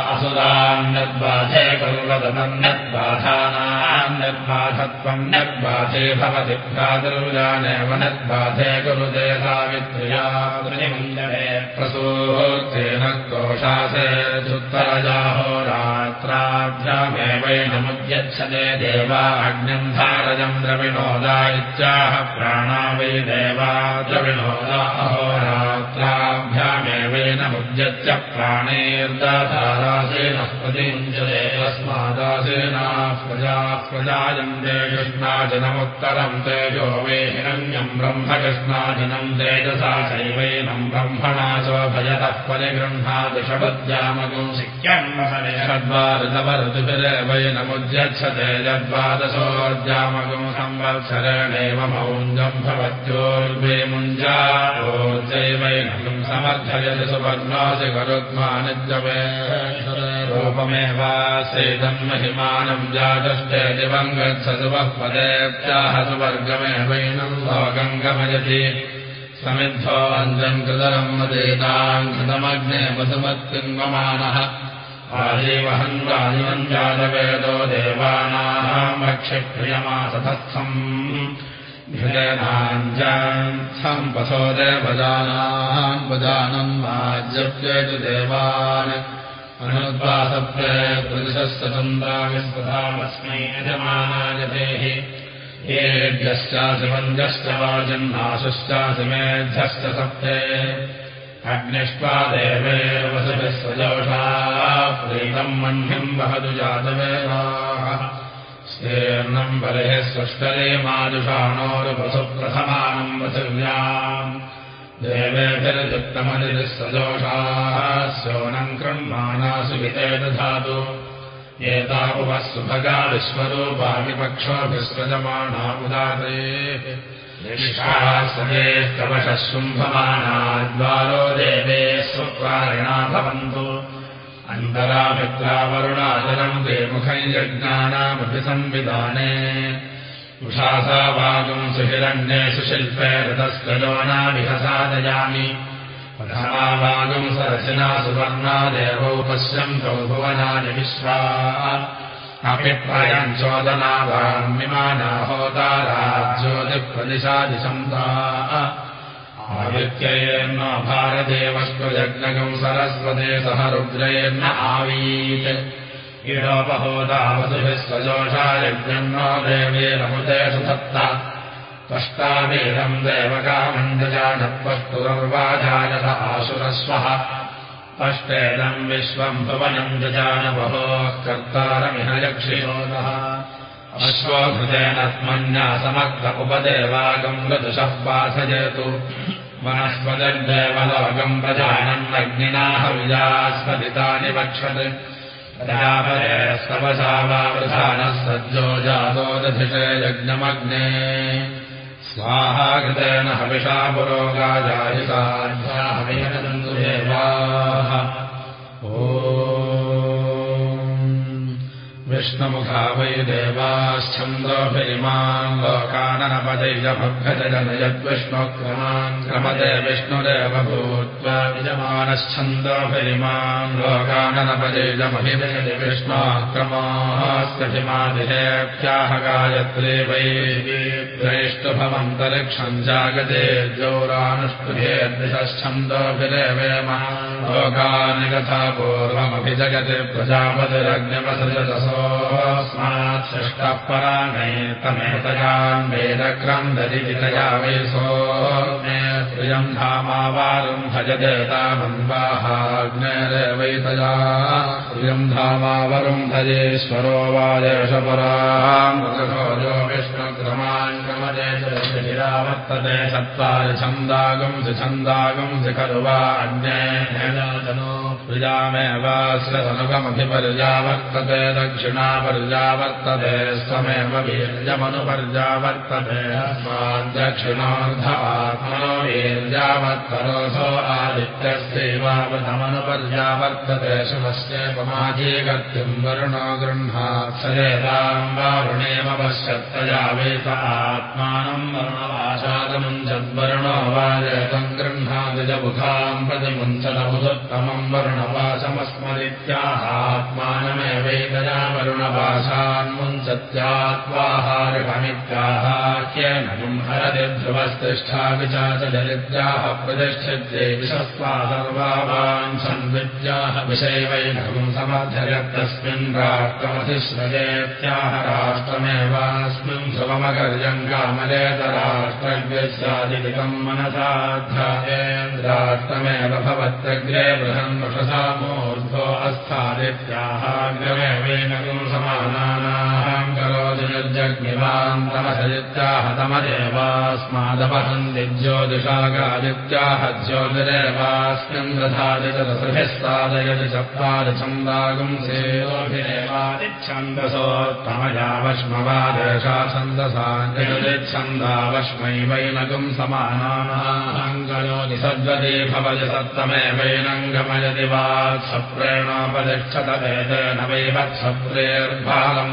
असुरान्यद्बाधे कुर्वदन्यद्बाधानान्यद्बाधत्वम् यद्बाधे भवति भ्रातरुजानेव नद्बाधे कुरुते सावित्र्या प्रतिमञ्जने प्रसूतेन कोशासे चुत्तरजाहो रात्राभ्यामेवैनमुद्यच्छते देवा अग्निम् धारजम् द्रविणोदा इत्याह प्राणा वै देवा द्रविणोदा अहोरात्राभ्यामेवेन तस्मादासेनाः प्रजाः प्रजायन्ते कृष्णाजनमुत्तरम् तेजो वे हिरण्यम् ब्रह्म कृष्णाजनम् तेजसा चैवैनम् ब्रह्मणा च भजतः शपद्यामगुम् शिक्यम् षड्वाऋतवऋतुभिरेवैनमुद्यच्छते यद्वादशोर्जामगुम् संवत्सरेणेव समर्थयति करुत्मानिद्यवे रूपमेवासेदम् महिमानम् जातश्चे दिवम् गच्छसुवः पदेत्याह सुवर्गमेवैनम् लोकम् गमयति समिद्धोऽञ्जम् कृतरम् मदेताम् कृतमग्ने मधुमत्तिङ्गमानः आजीवहन् वायुवम् जातवेदो देवानाम् रक्षिप्रियमासथस्थम् पशो देवजानाम् वजानम् वाज्यप्येतु देवान् अनुद्वासप्रे पुरुषस्य चन्द्राविस्पधामस्मै यजमानायतेः येभ्यश्चासिमञ्जश्च वाजन्नाशुश्चासि मेध्यश्च सप्ते। अग्निष्टा देवे वसुभिः स्वजोषा प्रीतम् मह्यम् वहतु जातवेदाः स्तेर्णम् बलिः स्पष्टले मादुषाणोरुपसुप्रथमानम् वसव्याम् देवेभिर्युक्तमनिः सजोषाः स्योनम् कृण्मानासु विते दधातु एतापुवः सुभगा विश्वरूपाभिपक्षोऽभिस्रजमाणा उदाते। सदेः कवशः शुम्भमानाद्वारो देवे स्वकारिणा भवन्तु अन्तरामित्रावरुणाचलम् ते मुखञ्जज्ञानामभिसंविधाने उषासा वागुम् सुहिरण्ये सुशिल्पे रतस्तजोनाविहसादयामि प्रथमावागम् सरसिना सुवर्णा देवौ पश्यन्तौ भुवनानि विश्वा। अपि प्रयम् चोदनावान्मिमाना होताराज्योतिप्रदिशादिशन्ता आदित्यैर्न भारदेवस्त्वजग्नगम् सरस्वते सह रुद्रैर्न आवीत्। इडोपहोदावसुभिः स्वजोषा यज्ञम् नो देवेरमुदे सुधत्ता त्वष्टावेदम् देवकामन्दजानत्वष्टुर्वाजानथ आशुरस्वः त्वष्टेदम् विश्वम् भुवनम् दजानवहोः कर्तारमिह यक्षिरोदः अश्वघृतेन त्मन्यासमग्ध उपदेवागम् मृदुषः पाथयतु वनस्पतिर्देवलोकम् प्रजानन्नग्निनाह विजास्पदितानि वक्षत्। प्रजापरे स्तवशावावृधानः सज्जो जातो दधिषे यज्ञमग्ने। स्वाहा कृतेन हविषा ओ विष्णुमुखा वै देवाश्छन्द्रोभिमान् लोकाननपदैजभभ्यजन यद्विष्णुक्रमान् क्रमदे विष्णुरेव भूत्वा विजमानश्छन्दोभिमान् लोकाननपदैजमभिभजति विष्णोक्रमास्त्यभिमादिहेभ्याह गायत्रे वै द्रैष्टुभवन्तरिक्षम् जागते द्यौरानुष्टुभेद्विषच्छन्दोभिरेवेम लोकानि कथा पूर्वमभिजगति प्रजापतिरग्निमसृजतसोऽस्मात् सृष्टः पराणैतमेतयान् वेदक्रन्ददितया वयसो मे प्रियम् धामावारुम् भजते तामन्वाहाग्नेरेवैतया प्रियम् धामावरुम् भजेश्वरो क्रमदे वर्तते चत्वारि छन्दागम् छन्दागम् खलु वा अन्ये प्रजामेवाश्रतनुगमभिपर्यावर्तते दक्षिणापर्यावर्तते स्वमेव वीर्यमनुपर्यावर्तते दक्षिणार्धात्मनो वीर्यावत्तरोऽसो आदित्यस्यैवावधमनुपर्यावर्तते शिवस्येपमाजीकर्तुम् वरुणो गृह्णात् सरेताम् वारुणेव पश्यत्तया वेत आत्मानम् वरुणवाचादमुम् जद्वरुणो वाजतम् गृह्णादिजबुधाम् प्रतिमुञ्चदबुधोत्तमम् वरुणवाचमस्मदित्याहात्मानमेवैतया वरुणवासान्मुञ्चत्यात्वाहारमित्याहाख्येन हरति ध्रुवस्तिष्ठा विचाच दरिद्राः प्रतिष्ठित्ये विशस्वा सर्वान् सन्विद्याः विषय वैभवम् समर्थयत्तस्मिन् राष्ट्रमधिश्रयेत्याह राष्ट्रमेवास्मिन् ध्रुवमकर्यम् कामलेतराष्ट्रव्यस्यादिकम् मनसाध्यायेन्द्राष्ट्रमेव भवत्यग्रे बृहन् वषसा मूर्धो अस्थादित्याहाग्रमेवेन समानानाहम् करोति निर्जग् ज्योतिरग्निवान्तमसयुत्याहतमदेवास्मादपहन्ति ज्योतिषागादित्याह ज्योतिरेवास्मिन् दधाति च रसभिः साधयति चत्वारि छन्दागुंसेवादिच्छन्दसोत्तमयावश्मवादेशा छन्दसाञ्छन्दावश्मै वैनगुम् समानानाङ्गयोनि सद्वती भवति सत्तमे वैनङ्गमयति वा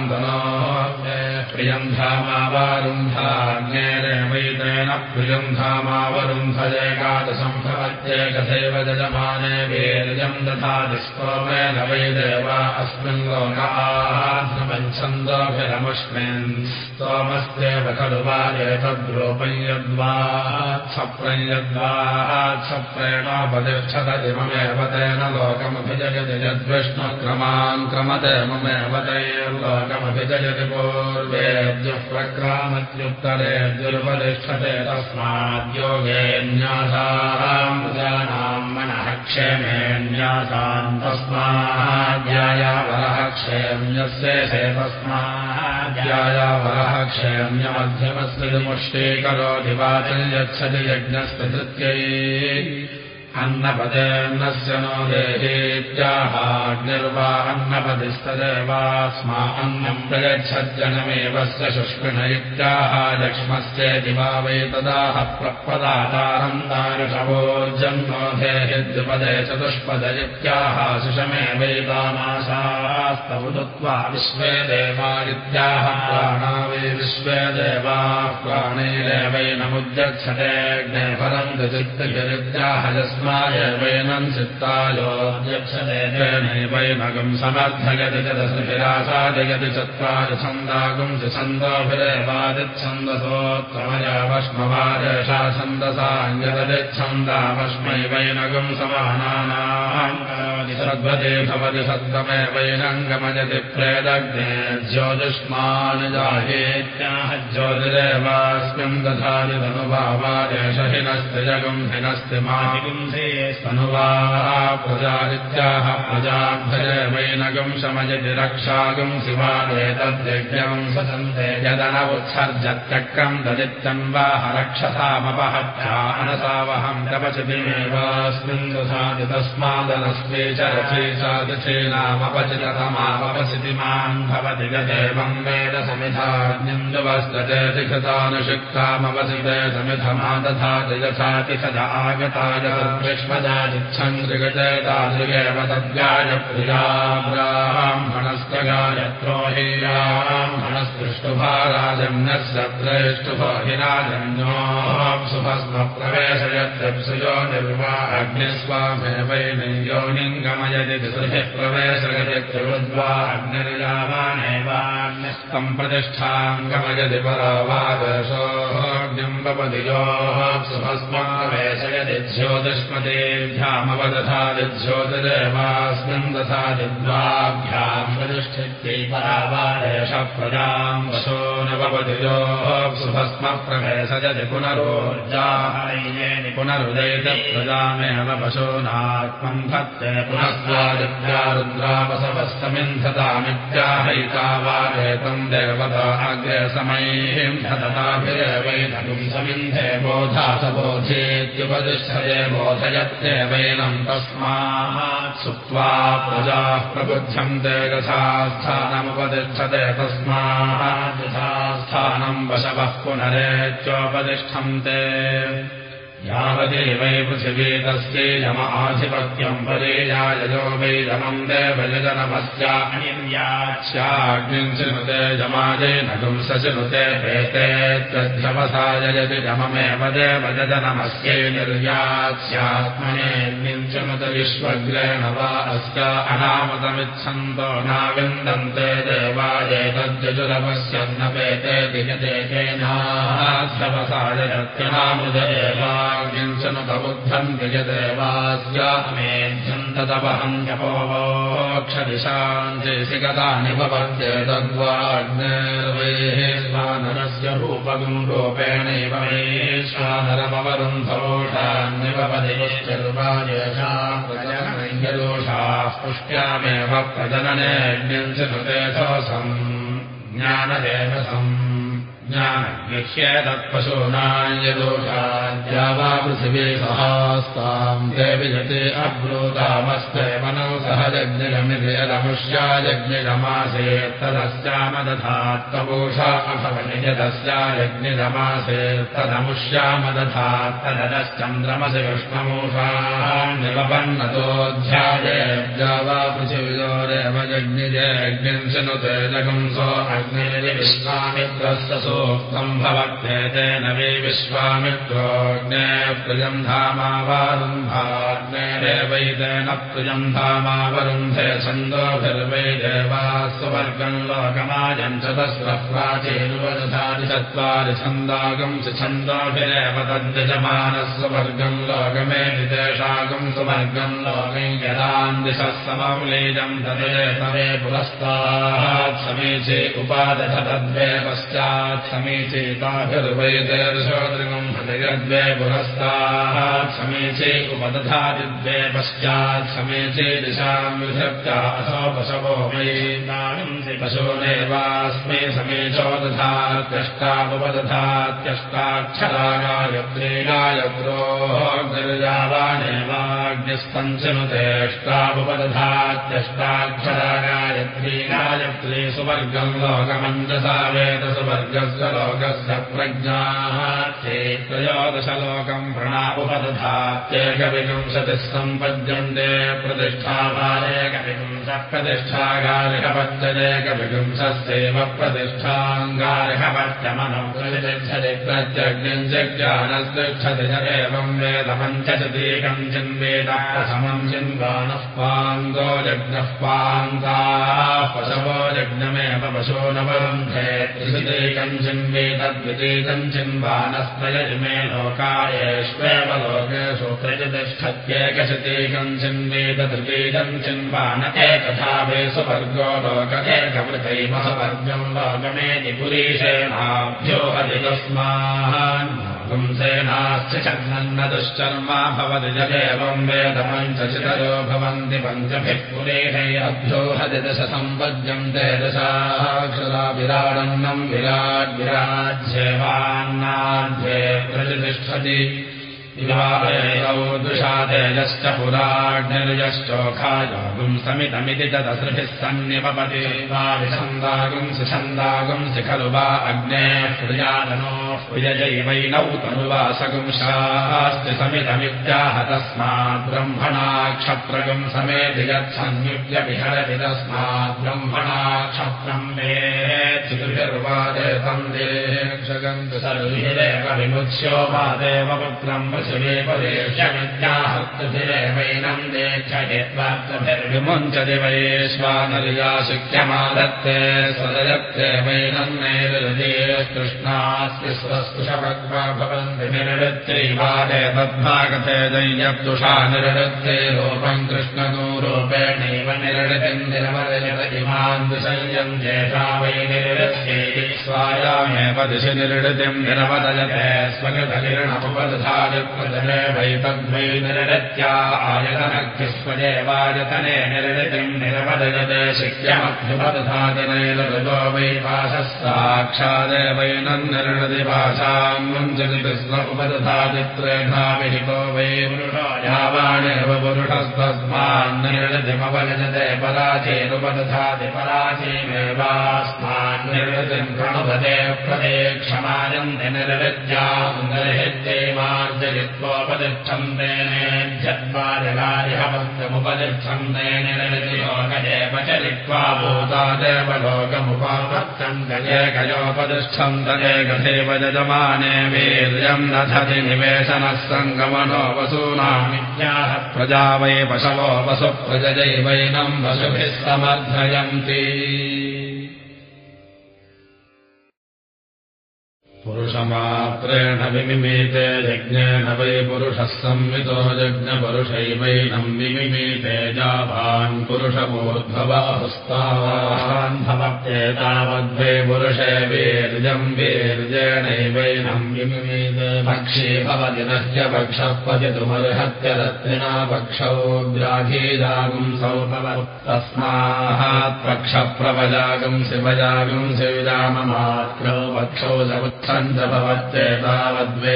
धनो प्रियम् धामावारुन्धाग्नेरेवैतेन प्रियम् धामावरुन्धयेकादशम् भवत्येकथैव यजमाने वीर्यम् दधाति स्तोमेन वै देवा अस्मिन् लोकाच्छन्दोभिरमुष्मिन् स्तोमस्त्येव खलु वा यद्वा क्षप्रम् यद्वा इममेव तेन लोकमभिजयति यद्विष्णुक्रमान् क्रमते ममेव तैर्लोकमभिजयति पूर्वे प्रक्रामत्युत्तरे दुर्पतिष्ठते तस्माद्योगेऽन्यासाम् प्रजानाम् मनः क्षेमेऽन्यासाम् तस्माद्यायावरः क्षेम्यस्य क्षेम्यमध्यमस्य मुष्टीकरोति वाचम् यच्छति यज्ञस्य धृत्यै अन्नपदेऽन्नस्य नो देहेत्याहाग्निर्वा अन्नपदिस्तदेवास्मा अन्नम् प्रयच्छज्जनमेवस्य शुष्किण इत्याह लक्ष्मस्य दिवा वै तदाह प्रपदातारम् दारुषवोर्जन्नो देहेद्विपदे चतुष्पद इत्याह सुषमे वैतामाशास्तवुत्वा विश्वे देवा इत्याह प्राणा वै विश्वे देवाः प्राणैरेवैनमुद्यक्षतेऽग्ने फलम् दुचित्तगिरित्याह यस्म वैनम् चित्तायोऽध्यक्षदेवैनगम् समर्थयति च दशभिरासादयति चत्वारि छन्दागुम् च छन्दोभिरेवादिच्छन्दसोत्तमयावश्मवादेशा छन्दसाञ्जलदिच्छन्दावश्मै वैनगम् समानानाम् सद्वते भवति सद्गमे वैनङ्गमयति प्रेदग्ने ज्योतिष्मान् जाहेत्याह ज्योतिरेवास्मिन् दधाति धनुभावादेश हिनस्ति जगम् हिनस्ति स्तनुवाः प्रजादित्याः प्रजाभ्यजवैनगम् शमयति रक्षागम् शिवादेतद्यज्ञम् ससन्ते यदनवुत्सर्जत्यक्रम् ददित्यम् वाह रक्षसामपहत्या अनसावहम् कपचितिमेवास्मिन् दधाति तस्मादनस्मे च रचेचादचेनामपचिततमापसितिमान् भवति गदेवम् वेद समिधान्यन्दुवस्तचेति कृतानुषिक्तामवसिते समिधमादधाति यथाति सदा आगताय दृगचेतादृगेव तद्गाय प्रिया ब्राह्मणस्तगायत्रो हि ब्राह्मणस्पृष्टुभाराजन्यस्य द्रष्टुभो हि राजन्योः सुभस्म प्रवेशयत्यप्सुयो निर्वा अग्निस्वामेवैनयोनिम् गमयति प्रतिष्ठाम् गमयति परावादशोऽग्निम्बपदियोः सुभस्मम् प्रवेशयति ज्योतिष्मतेभ्यामवदधाति ज्योतिरेवास्मिन् दधाति द्वाभ्याम् प्रतिष्ठित्यै परावादेश प्रजाम् वशो नवपदियोः सुभस्म प्रवेशयति पुनरोर्जाहैयेनि पुनरुदयति प्रजामेव पशूनात्मम् धत्ते पुनस्त्वादित्या रुद्रावसवस्तमिन्धतामित्याहैतावारेतम् देवता अग्रे समयीम् धतताभिरेवैनगुम् समिन्धे बोधासबोधेत्युपतिष्ठये बोधयत्येवैनम् तस्मात् सुप्त्वा प्रजाः प्रबुध्यन्ते यथास्थानमुपतिष्ठते तस्मात् यथास्थानम् वशवः पुनरेत्योपतिष्ठन्ते यावदेवै पृथिवी तस्यै यम आधिपत्यम् परेयायजो वै यमम् देवयजनमस्याग्निम् चिनुते यमायै नगुम् सचिनुते प्रेतेत्यध्यवसाययति यममेव देवयजनमस्यै निर्यास्यात्मनेऽग्निम् चिनुत विश्वग्रेण वा अस्य अनामतमिच्छन्तो नाविन्दन्ते देवायेतद्यजुरवस्यन्न पेते दिगदेकेनाध्यवसायत्यनामुदेवा ञ्चनुतबुद्धम् यजदेवास्यामेध्यम् तदपहङ्गपोक्षदिशाञ्जेसि गतानि भवत्ये तद्वाग्नेर्वेः स्वानरस्य रूपगुम् रूपेणैव मेश्वानरमवरुन्धोषान्निवपदिश्चिर्वायेषाः पुष्ट्यामेव प्रजनने ज्ञञ्चनुते सोऽसम् ज्ञानदेवसम् ज्ञानज्ञेदत्पशूनायदोषाद्या वा पृथिवी सहास्ताम् ते विजते अब्रूतामस्ते मनो सह यज्ञमिदमुष्या यज्ञमासे तदस्यामदधात्तवोषा अभवनिजतस्या यज्ञमासे तदमुष्यामदधात् तदश्चन्द्रमसि कृष्णमूषान्निवपन्नतोऽध्यायेभ्या वा शनुते जगंसो अग्निर्विश्वामित्रस्य सोक्तम् भवत्येतेन वे विश्वामित्रोऽग्ने प्रियम् धामावारुन्धाग्नेरेवैतेन प्रियम् धामावरुन्धे छन्दोभिर्वै देवास्वर्गम् लोकमायम् चतस्रः प्राचीनुवदधाति चत्वारि छन्दागम् च छन्दोभिरेव तद्यजमानस्वर्गम् लोकमेति तेषागम् सुवर्गम् लोके यदान्दिशः समौलेजम् तदेतवे पुरस्तात् समीचे उपादश तद्वे पश्चात् समीचेताभिर्वैतेर्षोदृगम् हृदयद्वे पुरस्ताः। समीचे उपदधादिद्वे पश्चात् समीचे दिशाम् विधत्या असौ पशवो वैनांसि पशूनेवास्मै समीचो दधात्यष्टावुपदधात्यष्टाक्षरागायत्रीगायत्रोः गिर्यावाणेवाग्निस्तञ्चनुतेष्टावुपदधात्यष्टाक्षरागायत्री गायत्री सुवर्गम् लोकमञ्जसा वेदसुवर्गस्य लोकस्य प्रज्ञाः ते त्रयोदशलोकम् प्रणापुपदधात्येकविंशतिः सम्पद्यन्ते प्रतिष्ठावारेकविंशः प्रतिष्ठागारिकपत्यदेकविंशस्यैव प्रतिष्ठाङ्गारिकपत्यमनौ प्रतिष्ठति प्रत्यग्निम् च ज्ञानस्तिष्ठति च एवम् वेदपञ्चशतीकम् चिन्वेद प्रथमम् चिन्वानः पाङ्गो जग्नः पाङ्गाः पशवो जग्नमेव पशो चिन्वेतद्वितीकम् चिन्वानस्त्रय इमे लोकायेष्वेव लोकेषु प्रतिष्ठत्येकशतीकम् चिन्वेत तृतीकम् चिन्वान एकथा वे सुवर्गो लोक एकवृतैव सुवर्गम् लोकमेति पुरीशेनाभ्यो अधिकस्मान् पुंसेनाश्च छन्नन्न दुश्चर्मा भवति जगेवम् वेद पञ्चचितरो भवन्ति पञ्चभिः पुरेहै अभ्यो हदिदश सम्पद्यन्ते दशाक्षरा विराडन्नम् विराड् विराज्येवान्नाध्ये दुषादेजश्च पुराड्निर्यश्चोखायोगुम् समितमिति तदसृभिः सन्निपपति। वा विछन्दागुंसि छन्दागुंसि खलु वा अग्ने प्रियादनो प्रियजैवैनौ तनुवासगुंशास्ति समितमित्याह तस्मात् ब्रह्मणा क्षत्रगुम् समेधि तस्मात् ब्रह्मणा क्षत्रम् वेत्सुभिर्वादेतम् देक्षगन्तु सर्विरेव विमुच्यो वादेव पदेशमित्याहर्तुभिरेवैनम् देक्षयेत्वार्तभिर्विमुञ्चति वैश्वानर्या शिख्यमादत्ते स्वदयत्ते वैनम् नैरुदे कृष्णास्ति स्वस्पृशभग्वा भवन्ति निरृत्यैवादे तद्भागते दैयब्दुषा निरृत्ते रूपम् कृष्णनो रूपेणैव निरृतिम् निरवदयत इमान् दुशय्यम् जेषा वै निरृत्यै स्वायामेव दिशि निरृतिम् निरवदयते वैतद्वै निरृत्या आयतनग्निस्वदेवायतने निरृतिम् निरवदयते शिक्यमभ्युपदधादिनैलरुदो वै पाशः साक्षादेवैनम् निरृति पाशाम् मुञ्चति कृष्ण उपदधादित्रेधा विहितो वै पुरुषो यावानेव पुरुषस्तस्मान् निरृतिमवलजते पराचीमेवास्मान् निरृतिम् प्रणुभते प्रदेक्षमायन्ति निरृत्याम् निर्हित्यैमार्जयित्वोपतिष्ठन्ते लोकमुपावर्तन्त एकयोपतिष्ठन्त एकथैव यजमाने वीर्यम् दधति निवेशनः सङ्गमनो वसूनामित्याह प्रजा वै पशवो वसु प्रजयैवैनम् वसुभिः समर्थयन्ति पुरुषमात्रेण विमिमीते यज्ञेन वै पुरुषः संवितो यज्ञपुरुषैवैनम् विमिमीते जाभान् पुरुषमोद्भवाहुस्तावान् भवत्येतावद्वै पुरुषे वीर्यम् वीर्येणैवैनम् पक्षे भवति नह्य पक्षः पतितुमर्हत्य रत्निना पक्षौ ग्राघेजागुंसौ तस्मात् पक्षप्रवजागं शिवजागं शिवजाममात्रौ पक्षौ समुत्थम् च भवत्येतावद्वे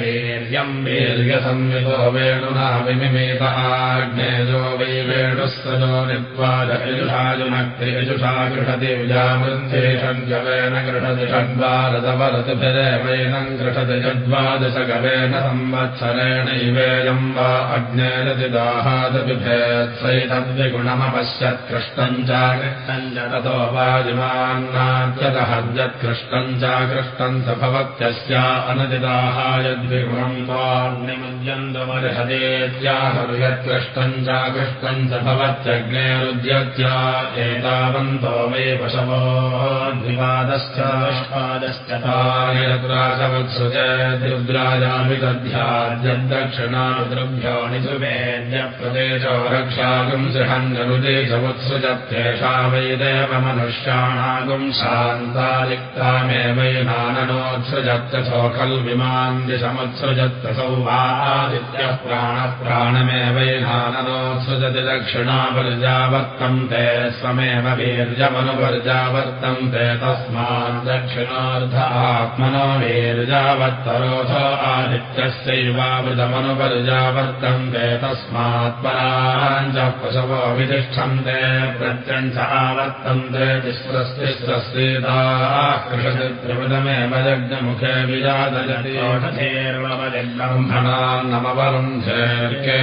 वीर्यम् वीर्यसंयुतो वेणुना विमिमेत आग्नेयो वै वेणुस्तजो नित्वाजुषाजुनक्तिजुषा गृहति विजावृन्ते षड्गवेन गृहति षड्वारदवरतिभिरेवैनम् गृहति षड्वादशगवेन संवत्सरेणैवेयम् वा अग्नेरति दाहादपिभेत्सैतद्विगुणमपश्यत्कृष्टम् चाकृष्टम् च ततो स भवत्यस्या अनतिदाहायद्विगुणम् वाग्निमुद्यन्तमर्हदेत्याहरुयत्कृष्टम् चाकृष्टम् स भवत्यग्नेरुद्यत्या एतावन्तो मे पशवो द्विपादश्च विष्पादश्च तानिरद्राजवत्सृज द्रुद्राजामि दध्याद्यद्दक्षिणानुद्रुभ्यो निसुवेद्यप्रदेशो रक्षागुम् सृहङ्गरुदे च वत्सृजत्येषा वै देवमनुष्याणागुम् शान्तादिक्तामेवैनाननोत्सृजत्यसौ खल्विमान् दिशमुत्सृजत्यसौ वा आदित्यः प्राणप्राणमेवैनाननोत्सृजति दक्षिणापर्जावर्तन्ते स्वमेव वीर्यमनुपर्जावर्तन्ते तस्मात् दक्षिणार्ध आत्मनो वीर्जावत्तरोध आदित्यस्यैवावृतमनुपर्जावर्तन्ते तस्मात् पराञ्च पशवो वितिष्ठन्ते प्रत्यञ्च आवर्तन्ते तिस्रस्तिस्रस्तीताः कृषति त्रिवृतमेव यज्ञमुखे विजातयति ब्रह्मणान्नमवरुन्धेर्के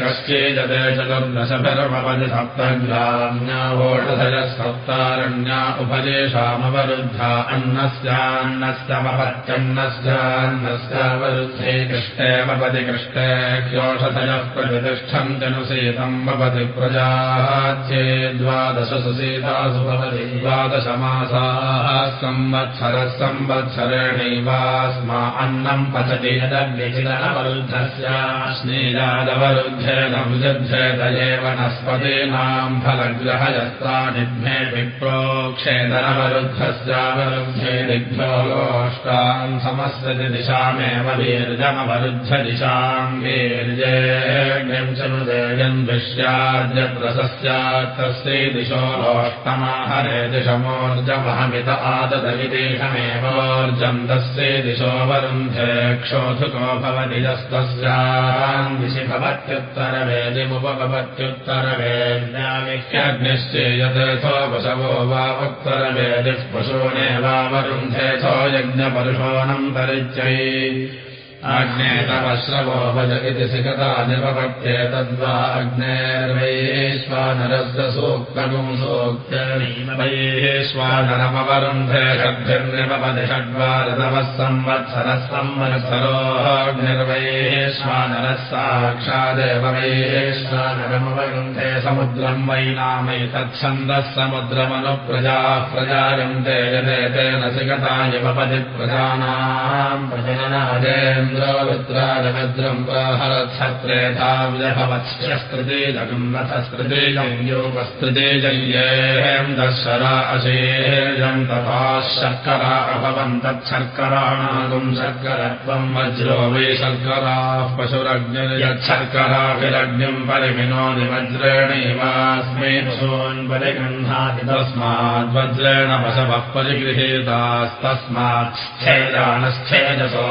कश्चिदते चतुर्दशभिर्भवति सप्तग्राम्यावोषधयः सप्तारण्या उपदेशामवरुद्धा अन्नस्यान्नस्तमपत्यन्नस्यान्नस्यावरुद्धे कृष्णेमपति कृष्णे क्योषधयः प्रतिष्ठन्त्यनुसीतम् भवति प्रजाच्ये द्वादश सुसीतासु भवति। द्वादशमासाः संवत्सरः संवत्सरेणैवास्मा अन्नम् पचति यदग्निचिदनवरुद्धस्याश्नीजादवरुद्धेन भुजद्धेत एव नस्पतीनाम् फलग्रहयस्तानि विप्रोक्षेदनवरुद्धस्यावरुद्धे दिग्भ्यो गोष्टाम् समस्यति दिशामेव वीर्जमवरुद्ध दिशाम् वीर्येग्निम् च नुदेयम् दृश्याद्यत्र सस्यात् तस्यै दिशो लोष्टमाहरे दिशमोर्जमहमित आददविदेशमेवोर्जम् तस्यै दिशो वरुन्धे क्षोधुको भवति यस्तस्याम् दिशि भवत्युत्तरवेदिमुपभवत्युत्तरवेद्याविह्यग्निश्चेयथो पशवो वा उत्तरवेदिः पशूनेवावरुन्धेथो यज्ञपरुषोणम् परिचये अग्नेतपश्रवो भज इति सिकता निपपट्ये तद्वा अग्नेर्वैश्वानरस्सूक्तगुम् सूक्त्यैश्वानरमवरुन्धे षड्भिर्निपपति षड्वारतमः संवत्सरः संवत्सरोऽग्निर्वैश्वानरः साक्षादेव वैश्वानरमवरुन्धे समुद्रम् वैनामैतच्छन्दः समुद्रमनुप्रजाः प्रजायन्ते यते तेन सिकता प्रजानाम् प्राहरच्छत्रेधाव्यभवत्स्कृतेजगम् रथस्कृतेजम् योगस्कृतेजय्येम् दशरा अशेर्यम् तथा शर्करा अभवन् तच्छर्कराणागुम् शर्करत्वम् वज्रो वै शर्कराः वज्रेणैवास्मै पशून् परिगृह्णाति तस्माद्वज्रेण पशवः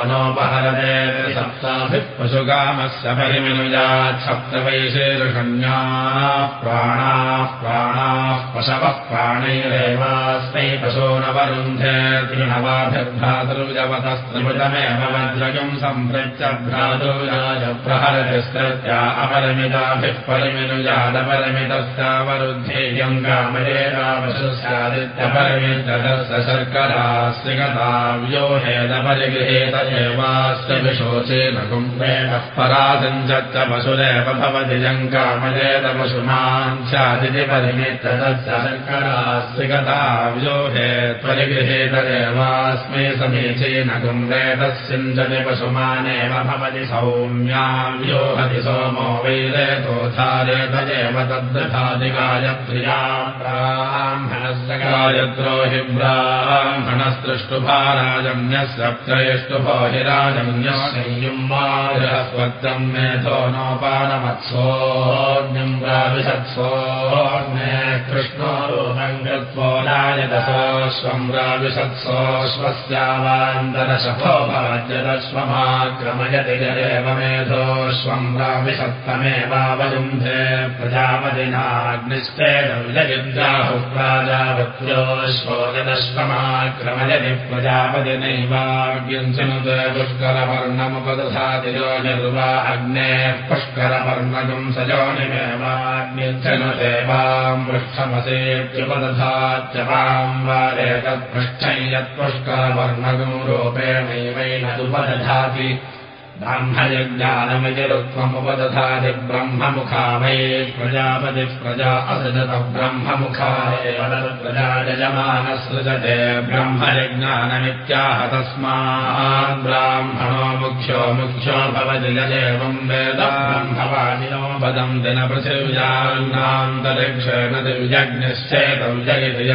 नोपहरते सप्ताभिः पशुकामस्य से प्राणाः प्राणाः पशवः प्राणैरेवास्मै पशो न वरुन्धे तृणवाभिर्भ्रातृजवतस्त्रिमितमेव वज्रजम् सम्पृत्य भ्रातुराज प्रहरतिस्तृत्या अपरमिताभिः परिमिनुजादपरमितस्यावरुद्धेयम् कामयेदावशस्यादित्यपरमितस्य शर्करा विशोचेन कुम्भेनः परासञ्चत्य पशुरेव भवति जङ्कामयेत पशुमान् स्यादिति परिमितस्य शर्करास्य गताव्यो हे त्वरिगृहेत एवास्मै समीचीन कुम्भेतस्यञ्चति पशुमानेव भवति सौम्याव्यो हति सोमो तद्दधादिकाय प्रिया ब्राह्मणस्य गायत्रो हि ब्राह्मणस्तृष्टुभाराजम्यः सप्तयष्टुभो हि संयुम्बारस्वत्तम् मेधो नोपानमत्सोऽग्निम् प्राविशत्सोऽग्ने कृष्णो रूपम् कृत्वो राजदसोऽश्वम् प्राविशत्सोऽश्वस्यावान्तरशभो भवत्यदश्वमाक्रमयति जरेव मेधोऽश्वम् प्राविशत्तमेवावयुन्धे प्रजापतिनाग्निश्चेदविजगिद्राहुप्राजावत्योश्वोजदश्वमाक्रमयति प्रजापतिनैवाग्यञ्चनुत पुष्करवर्णमुपदधातिजो निर्वा अग्नेः पुष्करवर्णकम् सजोनिमेवाग्निञ्चनु देवाम् पृष्ठमसेत्युपदधाच्च वाम् वारेतत्पृष्ठै यत्पुष्करवर्णकम् ब्रह्मयज्ञानमितिरुत्वमुपदधाति ब्रह्ममुखा वै प्रजापति प्रजा असृजत ब्रह्ममुखाय प्रजा यजमानसृजते ब्रह्मयज्ञानमित्याह तस्मात् ब्राह्मणो मुख्यो मुख्यो भवति यदेवम् वेद ब्रह्मवादिनो वदन्ति न पृथिव्यान्नान्तरिक्षेण दिव्यज्ञश्चेतौ जयति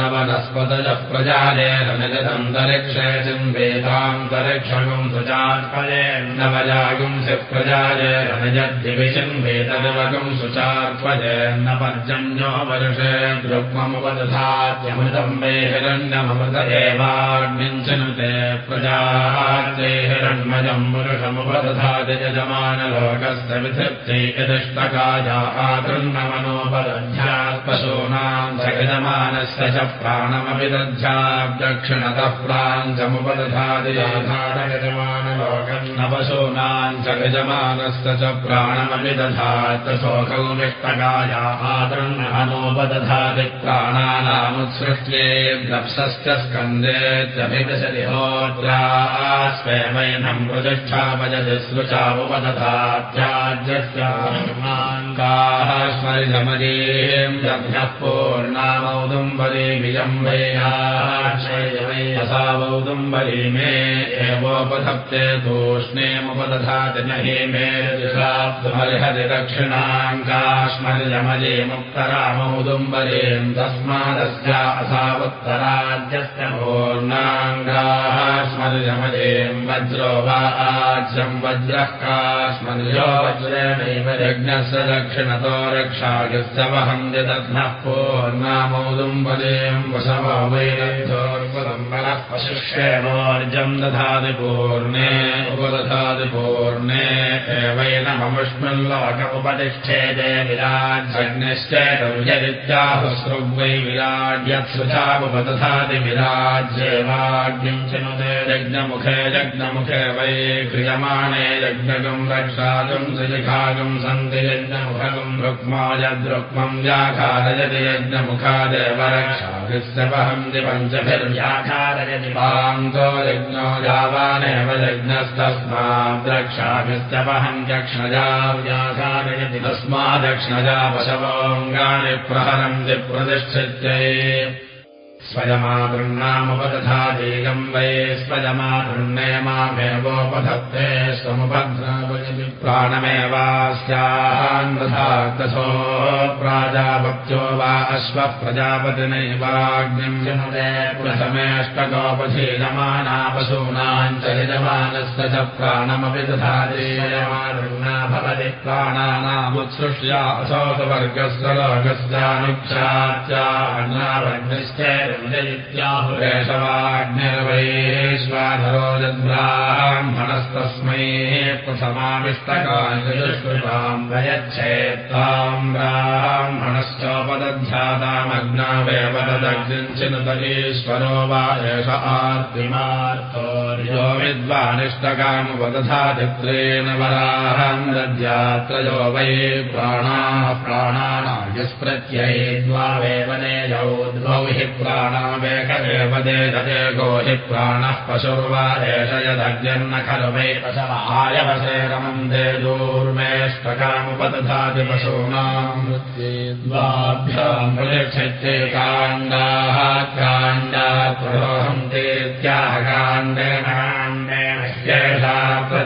न वनस्पतजः प्रजाले रजदन्तरिक्षे चिन्वेदान्तरिक्षगुम् सुचार्पयेन्नवजागुंसि प्रजाय रजद्दिविचिन्वेतदिवगुम् सुचार्पयेन्न पर्जन्यो वर्षे द्रुग्ममुपदधात्यमृतम् वे हिरण्यमृत एवाग्निञ्चिनुते प्रजाते हिरण्मजम् पुरुषमुपदधाति यजमानलोकस्य विधृत्यै यदिष्टकाया आतृन्नमनोपदध्यात् पशूनाम् च यजमानस्य च प्राणमपि दध्यात् दक्षिणतः प्राञ्चमुपदधादिजाधारयजमानलोकम् न पशूनाम् च यजमानस्य च प्राणमपि दधात् शोकौमिष्टकाया आतृन्नमनोपदधाति प्राणानामुत्सृष्ट्ये ग्लप्सश्च स्कन्देत्यभिदशति होत्रा स्वेमैनम् प्रतिष्ठापयति स्मृचामुपदधात्याज्यस्याङ्गाः स्मरिजमदीम् दभ्यः पूर्णामौदुम्बरी विजम्बैयासावौदुम्बरी मे एवोपधत्ते तूष्णीमुपदधाति न हि मे हरिहरि दक्षिणाङ्गाश्मरिजमदीमुत्तरामौदुम्बरीम् तस्मादस्या असावुत्तराज्यस्य पूर्णाङ्गाः स्मरिजमदीम् वज्रो वा आज्यम् वज्रः कास्मर्यो वज्रेणैव यज्ञस्य दक्षिणतो रक्षायस्य वहन्ति दध्नः पूर्णामौदुम्बरीम् वशवो पशुष्येवोर्जम् दधाति पूर्णे उपदधाति पूर्णे एवैनममुष्मिल्लोक उपतिष्ठेते विराज्यग्निश्चेतविजरित्याहुसृग्वै विराड्यत्सुचामुपदधाति विराज्येवाग्निम् चिनुते यज्ञमुखे यज्ञमुखे वै क्रियमाणे यज्ञकम् रक्षाकम् त्रिजिखागम् सन्ति यज्ञमुखगम् रुक्मायद्रुक्मम् व्याखारयति यज्ञमुखादेव रक्षाभिस्य वहन्ति पञ्चभिर्व्याखारयति पान्तो यज्ञो यावानेव यज्ञस्तस्माद् रक्षाभिस्य वहन्त्यक्ष्णजा व्याखारयति तस्मादक्ष्णजा पशवोऽङ्गानि प्रहरन्ति प्रतिष्ठित्यै स्वयमातृन्नामुपदधादेयम् वै स्वयमातृन्ने मामेवोपधत्ते स्वमुपद्रावयति प्राणमेवास्यान्वधातथो प्राजापत्यो वा अश्वः प्रजापतिनैवाग्निम् जनते प्रथमेऽष्टकोपधीयमाना पशूनाम् च यजमानस्य च प्राणमपि दधादेयमातृन्ना भवति प्राणानामुत्सृष्ट्या असौतवर्गस्य लोकस्यानुक्षात्याग्नावर्गश्च ेशवाग्निर्वैश्वाधरो यद्ब्राह्मणस्तस्मै प्रथमाविष्टकायुष्कृताम् वयच्छेत्ताम् ब्राह्मणश्चोपदध्यातामग्नावेव तदग्निञ्चिनुतरीश्वरो वा एष आर्तिमार्तोर्यो विद्वानिष्टकामुपदधातित्रेण वराहम् दद्यात्रयो वै प्राणाः प्राणानायस्प्रत्यये द्वावेव नेयौ द्वौ हि प्राणावेक एव देदो हि प्राणः पशुर्वा एष यदग्निर्न खलु वै पशवायवशे रमम् दे दूर्मेष्टकामुपदधाति द्वाभ्याम् प्रतिक्षित्ये काण्डाः काण्डा पुरोहन्तेत्याह काण्डेन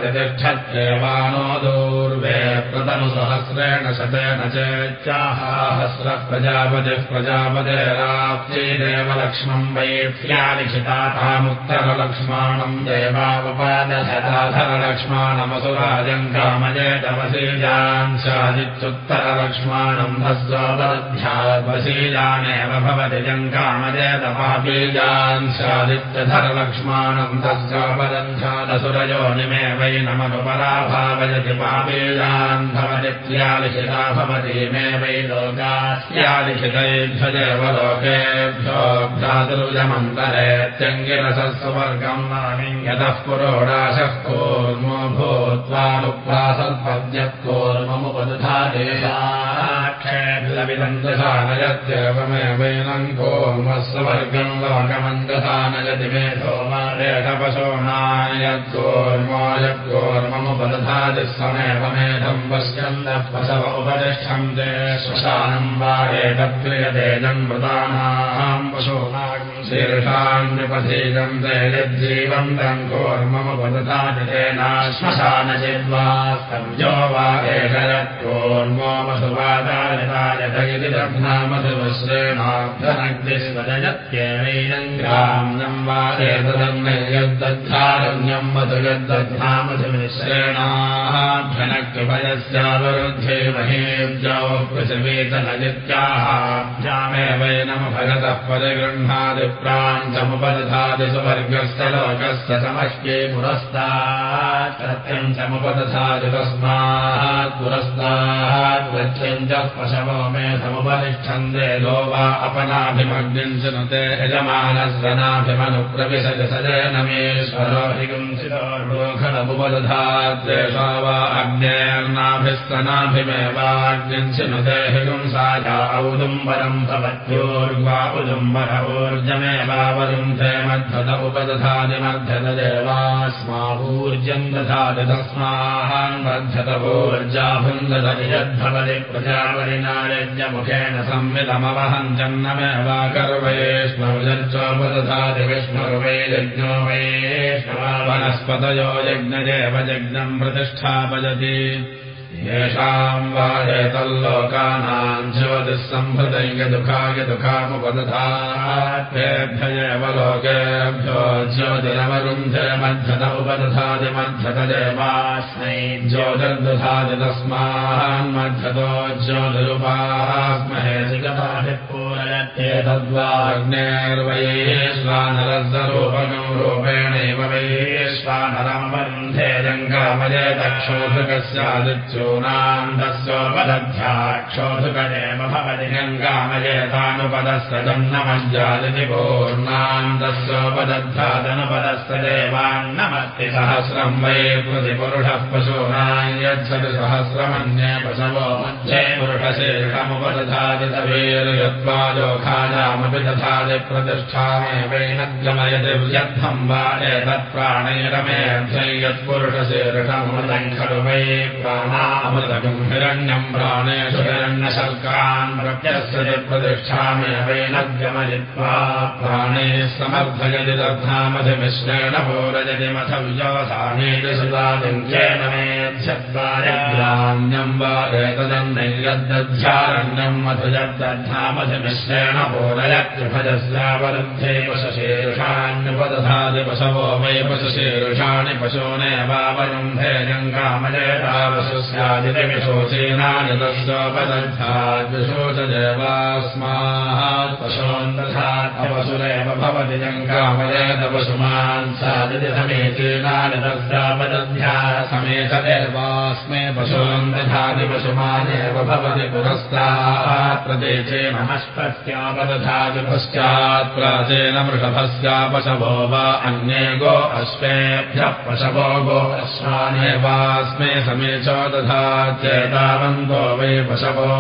प्रतिष्ठत्येवानो दूर्वे प्रतनुसहस्र सहस्रेण शतेन चेत्याहाहस्रः प्रजापतिः प्रजापतेराप्त्यैदेव लक्ष्मम् वैक्ष्यालिखितामुत्तरलक्ष्माणम् देवावपादशताधरलक्ष्माणमसुराजम् कामजेतवशीजान् स्यादित्युत्तरलक्ष्माणम् भस्वपदध्याद्वशीजानेव भवति जम् कामजेतपापीजान् स्यादित्यधरलक्ष्माणम् तस्योपदध्यादसुरयो निमे वै नमनुपराभावयति पापीजान् भवति प्रियालिखिता भवति मे वै लोकास्यालिखितैभ्यदेव लोकेभ्यो भ्रातुरुजमन्तरेत्यङ्गिरसस्वर्गम् नामि यतः पुरोडाशः कूर्मो भूत्वानुप्रासल्पद्यत्कूर्ममुपदधा देशाक्षेभिदन्दशानयत्येवमेवैनम् कूर्मस्वर्गम् लोकमन्दशानयति मे सोमारेषपशोनायत्कूर्मो यत्कूर्ममुपदधाति समेव मेधम् पश्यन्तः पशव उपतिष्ठम् ते श्मशानम् वा एतत्क्रियतेजम् मृतानाम् पशूनाम् शीर्षान्यपथीजम् ते यज्जीवन्तम् कूर्ममुपदधाति तेना श्मशानचिद्वास्तब्जो वा एष यत्कूर्मो वसुवादायतायत इति दध्नामधुवश्रेणाभ्यनग्निस्वजयत्येवैनम् ग्राम्यम् वा एतदन्नयद्दद्धारण्यम् मधु यद्दध्नामधुमिश्रेणाभ्यनक्यभयस्यावरुध्ये महेभ्यो पृथिवीतनजित्याहाभ्यामेवैनम् भगतः परिगृह्णादि प्राञ्चमुपदधाति सुवर्गस्य लोकस्य तस्मात् पुरस्तात् प्रत्यम् च पशवो मे समुपतिष्ठन्ते लो वा अपनाभिमग्निम् चिनुते यजमानस्वनाभिमनुप्रविशति सजेन मेश्वरो हिगुंसितोखलमुपदधाद्वेषा वा अग्नेर्नाभिस्तनाभिमेवाग्निम् चिनुते हिगुंसाया औदुम्बरम् भवत्योर्वा उदुम्बर देवास्मावूर्जम् दधाति तस्मान्मध्यत ऊर्जाभुन्दधति यद्भवति प्रजापरिनायज्ञमुखेन संविदमवहम् जन्नमेवाकर्वयेष्मरुजच्चोपदधाति विष्णुर्वै यज्ञो वैष्णवा वनस्पतयो यज्ञजेव यज्ञम् प्रतिष्ठापयति येषाम् वा एतल्लोकानाम् ज्योतिः सम्भृतैक दुःखाय दुःखामुपदधाभ्येभ्येव लोकेभ्यो ज्योतिरवरुन्धे मध्यत उपदधाति मध्यत देवास्मै ज्योतिर्दधाति तस्मान्मध्यतो ज्योतिरुपास्महे एतद्वाग्नेर्वयेष्वानरसरूपकम् रूपेणैव वैश्वानरमवरुन्धे जङ्गामजे दक्षोधुकस्यादित्यूनान्दस्योपदध्याक्षोधुकदेव भवति गङ्गामजेतानुपदस्य जन्नमज्जादिति पूर्णान्दस्योपदध्यादनुपदस्य देवान्नमस्ति सहस्रम् वै प्रतिपुरुषः पशूनाम् यच्छति सहस्रमन्ये पशवो मध्ये तवीर्यत्वाजोखाजामपि दधाति प्रतिष्ठामेवैनद्गमयति यद्धम् वा एतत्प्राणैरमेऽध्यं खलु वै प्राणामृतकम् हिरण्यम् प्राणेषु हिरण्यशर्कान् प्रत्यस्य प्रतिष्ठामेवैनद्गमयित्वा प्राणे समर्थयति दध्नामधिमिश्रेण भोरजति मथव्योधानेति सुदादिङ्केन मेध्यद्वारग्राम्यम् वा एतदन्नैर्यद्दध्यारण्यम् मधुजद्दध्नामधिमिश्रेण भोरयत्रिभजस्यावरुद्धे पशुशीर्षान्युपदधाति पशवो वै पशुशीर्षाणि पशूनेवावरुन्धे जङ्गामजेतावशु स्यादिति विशोचीनानि तस्योपदध्याद्विशोचदेवास्मात् पशोन्दधात् अपशुरेव भवति जङ्गामजेत पशुमान् सादिति समीचीनानि तस्यापदध्या समेत देवास्मे पशून् दधाति पशुमानेव भवति पुरस्तात् प्रदेशे नमस्पत्यापदधाति पश्चात् प्राचेन वृषभस्यापशवो वा अन्ये गो अश्वेभ्यः पशवो गो समे च दधात्येतावन्तो वै पशवो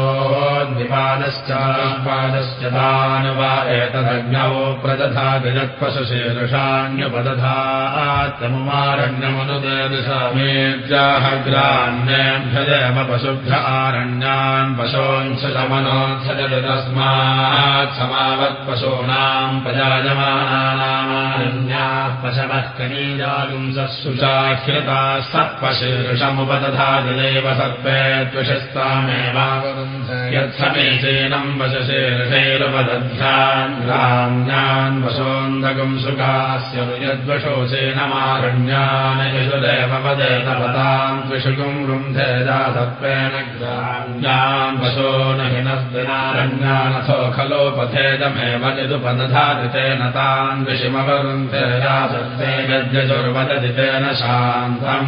द्विपादश्चापादश्च तान् वा एतदग्नौ प्रदधाति यत्पशुशीर्षाण्युपदधात्यमुमारण्यमनुदेशामेत्याहग्रान्येभ्यदेव पशुभ्य आरण्यान् पशोंश शमनोत्सजति तस्मात् समावत्पशूनाम् प्रजायमानानामारण्याः पशवः कनीजागुंसः सुचाह्यता सत्पशीर्षमुपदधादिदेव सर्पे त्विषस्तामेव। यत्समीचीनम् वशशीर्षैरुपदध्यान् ग्राम्यान् वशोन्दकम् सुखास्य यद्वशोचेन मारण्यान् यशुदेव पदेतपताम् त्रिषुकुम् वृन्धेजा सर्पेण ग्राम्यान् वशो न हिनस्तिनारण्यानथो खलोपथेदमेव यदुपदधाति तेन तान् विषिमवरुन्धेजा सर्पे यद्यजुर्वदति तेन शान्तम्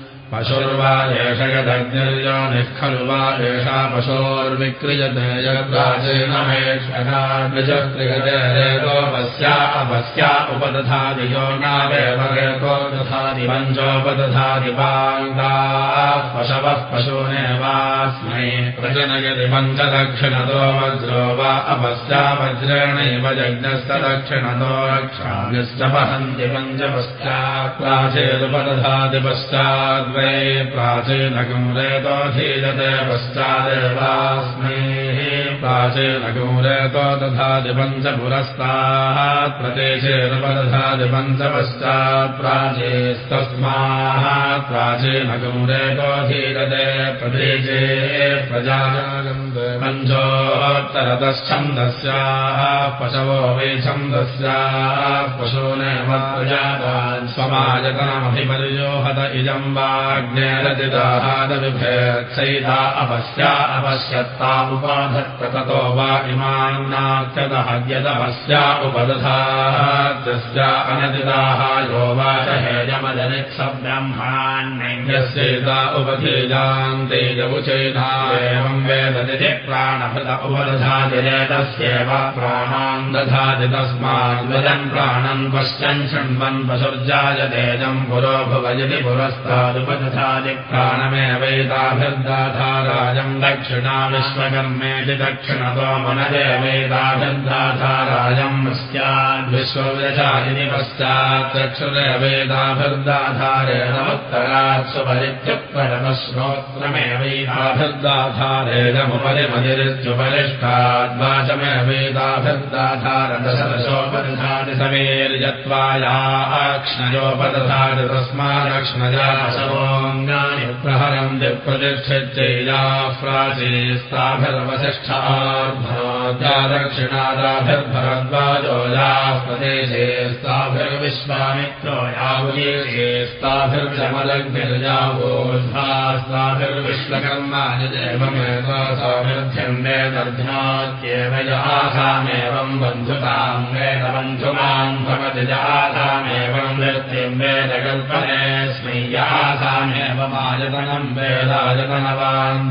पशुर्वा एष यदग्निर्योनिः खलु वा एषा पशोर्विक्रियते यद्राजेनमेषकार्निजक्रियते रेतोपस्या अपस्या उपदधादियो नावेव रेतो दधाति पञ्चोपदधाति पाङ्गाः पशवः पशूनेवास्मै प्रजनयति पञ्चदक्षिणतो वज्रो वा अपस्या वज्रेणैव यज्ञस्तदक्षिणतो रक्षानिश्च वहन्ति पञ्चपश्चात् प्राचेदुपदधाति पश्चाद् प्राचीनकम् रेतोऽधीयते पश्चादेवास्मै प्राचीनकम् रेतो दधाति पञ्चपुरस्तात् प्रदेशेरुपदधाति पञ्चपश्चात् प्राचेस्तस्मात् प्राचीनकम् रेतोऽधीयते प्रदेशे प्रजानम् पञ्चोत्तरतश्छन्दस्याः पशवो वै छन्दस्याः पशूनेव प्रजातान् स्वमायतनमभिपर्योहत इदम् अपस्या अपश्यत्ता उपाधत्ततो वा इमान्नात्यदहद्यदपस्या उपदधात्यस्या अनदिदाहायो वा च हेयमदनित्सब्रह्माण्यस्यैता उपधीजान्तेजवुचैना एवम् वेदति प्राणभृत उपदधातिरेतस्येव प्राणान् दधाति तस्माद्वदन् प्राणन् पश्यन् शृण्वन् पशुर्जायतेजम् पुरो भुवयति पुरस्तादुपदधाति प्राणमेवैताभिर्दाधाराजम् दक्षिणा विश्वकर्मेति दक्षिणतो मनदेवैताभिर्दाधाराजम् स्याद्विश्वव्यचारिति पश्चात् सुपरित्यक्परमश्रोत्रमेवैताभिर्दाधारेणमुपरि मदिरित्युपरिष्टाद्वाचमेवेदाभिर्दाधारदशदशोपदधाति समेर्यत्वाया अक्ष्णयोपदधाति तस्मादक्ष्णजासवोऽङ्गानि प्रहरम् प्राचीस्ताभिर्वसिष्ठार्भाद्या दक्षिणादाभिर्भरद्वाजो याः प्रदेशे स्ताभिर्विश्वामित्रो यावुदीर्घे स्ताभिर्जमलग्निर्यावोद्धास्ताभिर्विश्वकर्माणि देवमेतासामिध्यम् वेदर्ध्यात्येव जहासामेवम् बन्धुताम् वेदबन्धुमान् भवति जहासामेवम् वृत्तिम् वेदकल्पनेऽस्मै मायतनम् वेदायतनवान्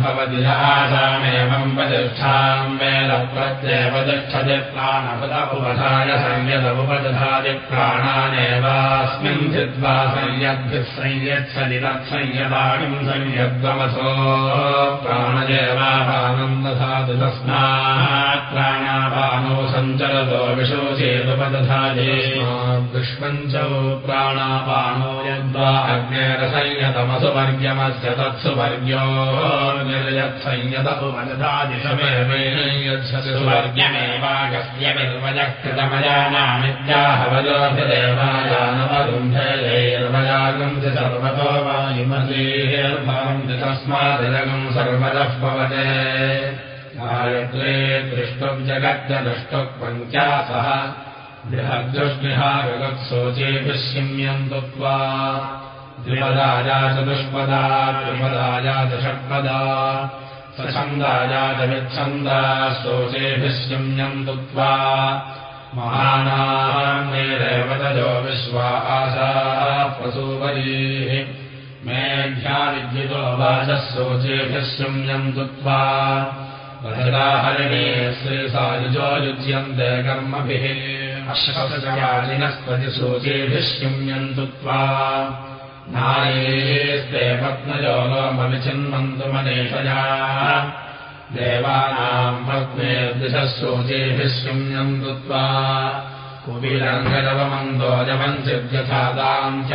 तिष्ठति प्राणपद उपधाय संयदमुपदधाति प्राणानेवास्मिन् धित्वा संयद्भिः संयच्छति तत्संयदाणिम् संयद्वमसो प्राणदेवापानम् दधाति तस्मात् प्राणापानो सञ्चरतो विशोचेदुपदधाति विश्वम् च प्राणापानो यद्वा अग्नेरसंयतमसुवर्ग्यमस्य तत्सुवर्ग्यो यच्छति सुवर्ग्यमेवागस्य निर्वजः कृतमयानामित्याहवलोभिदेवायानवरुन्धैर्वयागम् च सर्वतो तस्मादिदगम् सर्वतः भवते दृष्टुम् दृष्टुः पञ्चासः बृहद्दुष्मिहारगत्सोचेभिः शिम्यन्तु त्वा द्विपदाया चतुष्पदा त्रिपदाया षट्पदा सछन्दाया च विच्छन्दा शोचेभिः शिम्यन्तु त्वा महानान्यैरेवतजो विश्वा आशा प्रसूपरीः मेध्या विद्युतो वाचः शोचेभिः शृण्यन्तु त्वा हरिणे श्रीसायुजो युज्यन्ते कर्मभिः अश्वसजाजिनस्पतिशोचेभिः शृण्यन्तु त्वा नारीस्ते पत्नजो लोमविचिन्वन्तु मनीषया देवानाम् पत्नेर्दिशः शोचेभिः शृण्यन्तु त्वा। कुपिरङ्गजवमन्दोजवञ्चिद्यथाताम् च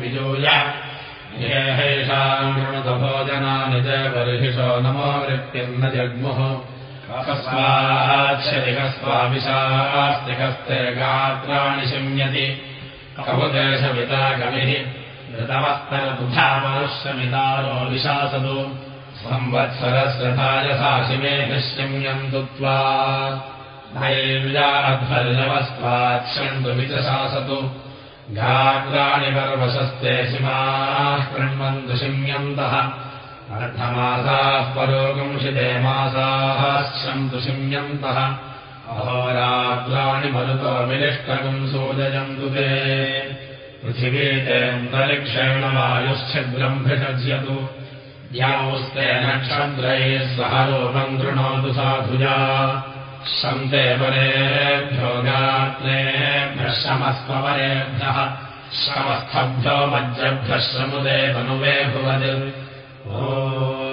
विजूय। हेहेषाम् कृणुतभोजनानि च बर्हिषो नमो वृत्तिम् न जग्मुः। कस्माच्छरिकस्वाभिशास्तिकस्ते गात्राणि शिम्यति कमुदेशविता कविः ऋतवस्तरदुधामनुष्यमितारो विशासतु संवत्सरस्रथायसा शिमे हृष्यम्यन्तु त्वा धैर्याध्वर्यवस्त्वाच्छन्तु विचशासतु घाग्राणि पर्वशस्ते शिमाः कृण्वन्तु शिम्यन्तः। अर्धमासाः परोगंशिते मासाः शन्तु शिम्यन्तः। अहोरात्राणि मरुतो विनिष्टकम् सोदयन्तु ते पृथिवीतेऽन्तरिक्षेण वायुश्चिद्रम् भिषज्यतु द्याौस्ते नक्षत्रैः सह लोकम् कृणोतु साधुजा। शन्ते परेभ्यो गात्रेभ्यः शमस्त्वपरेभ्यः श्रमस्थभ्यो मज्जभ्यः श्रमुदे तनुवे भुवद् ओ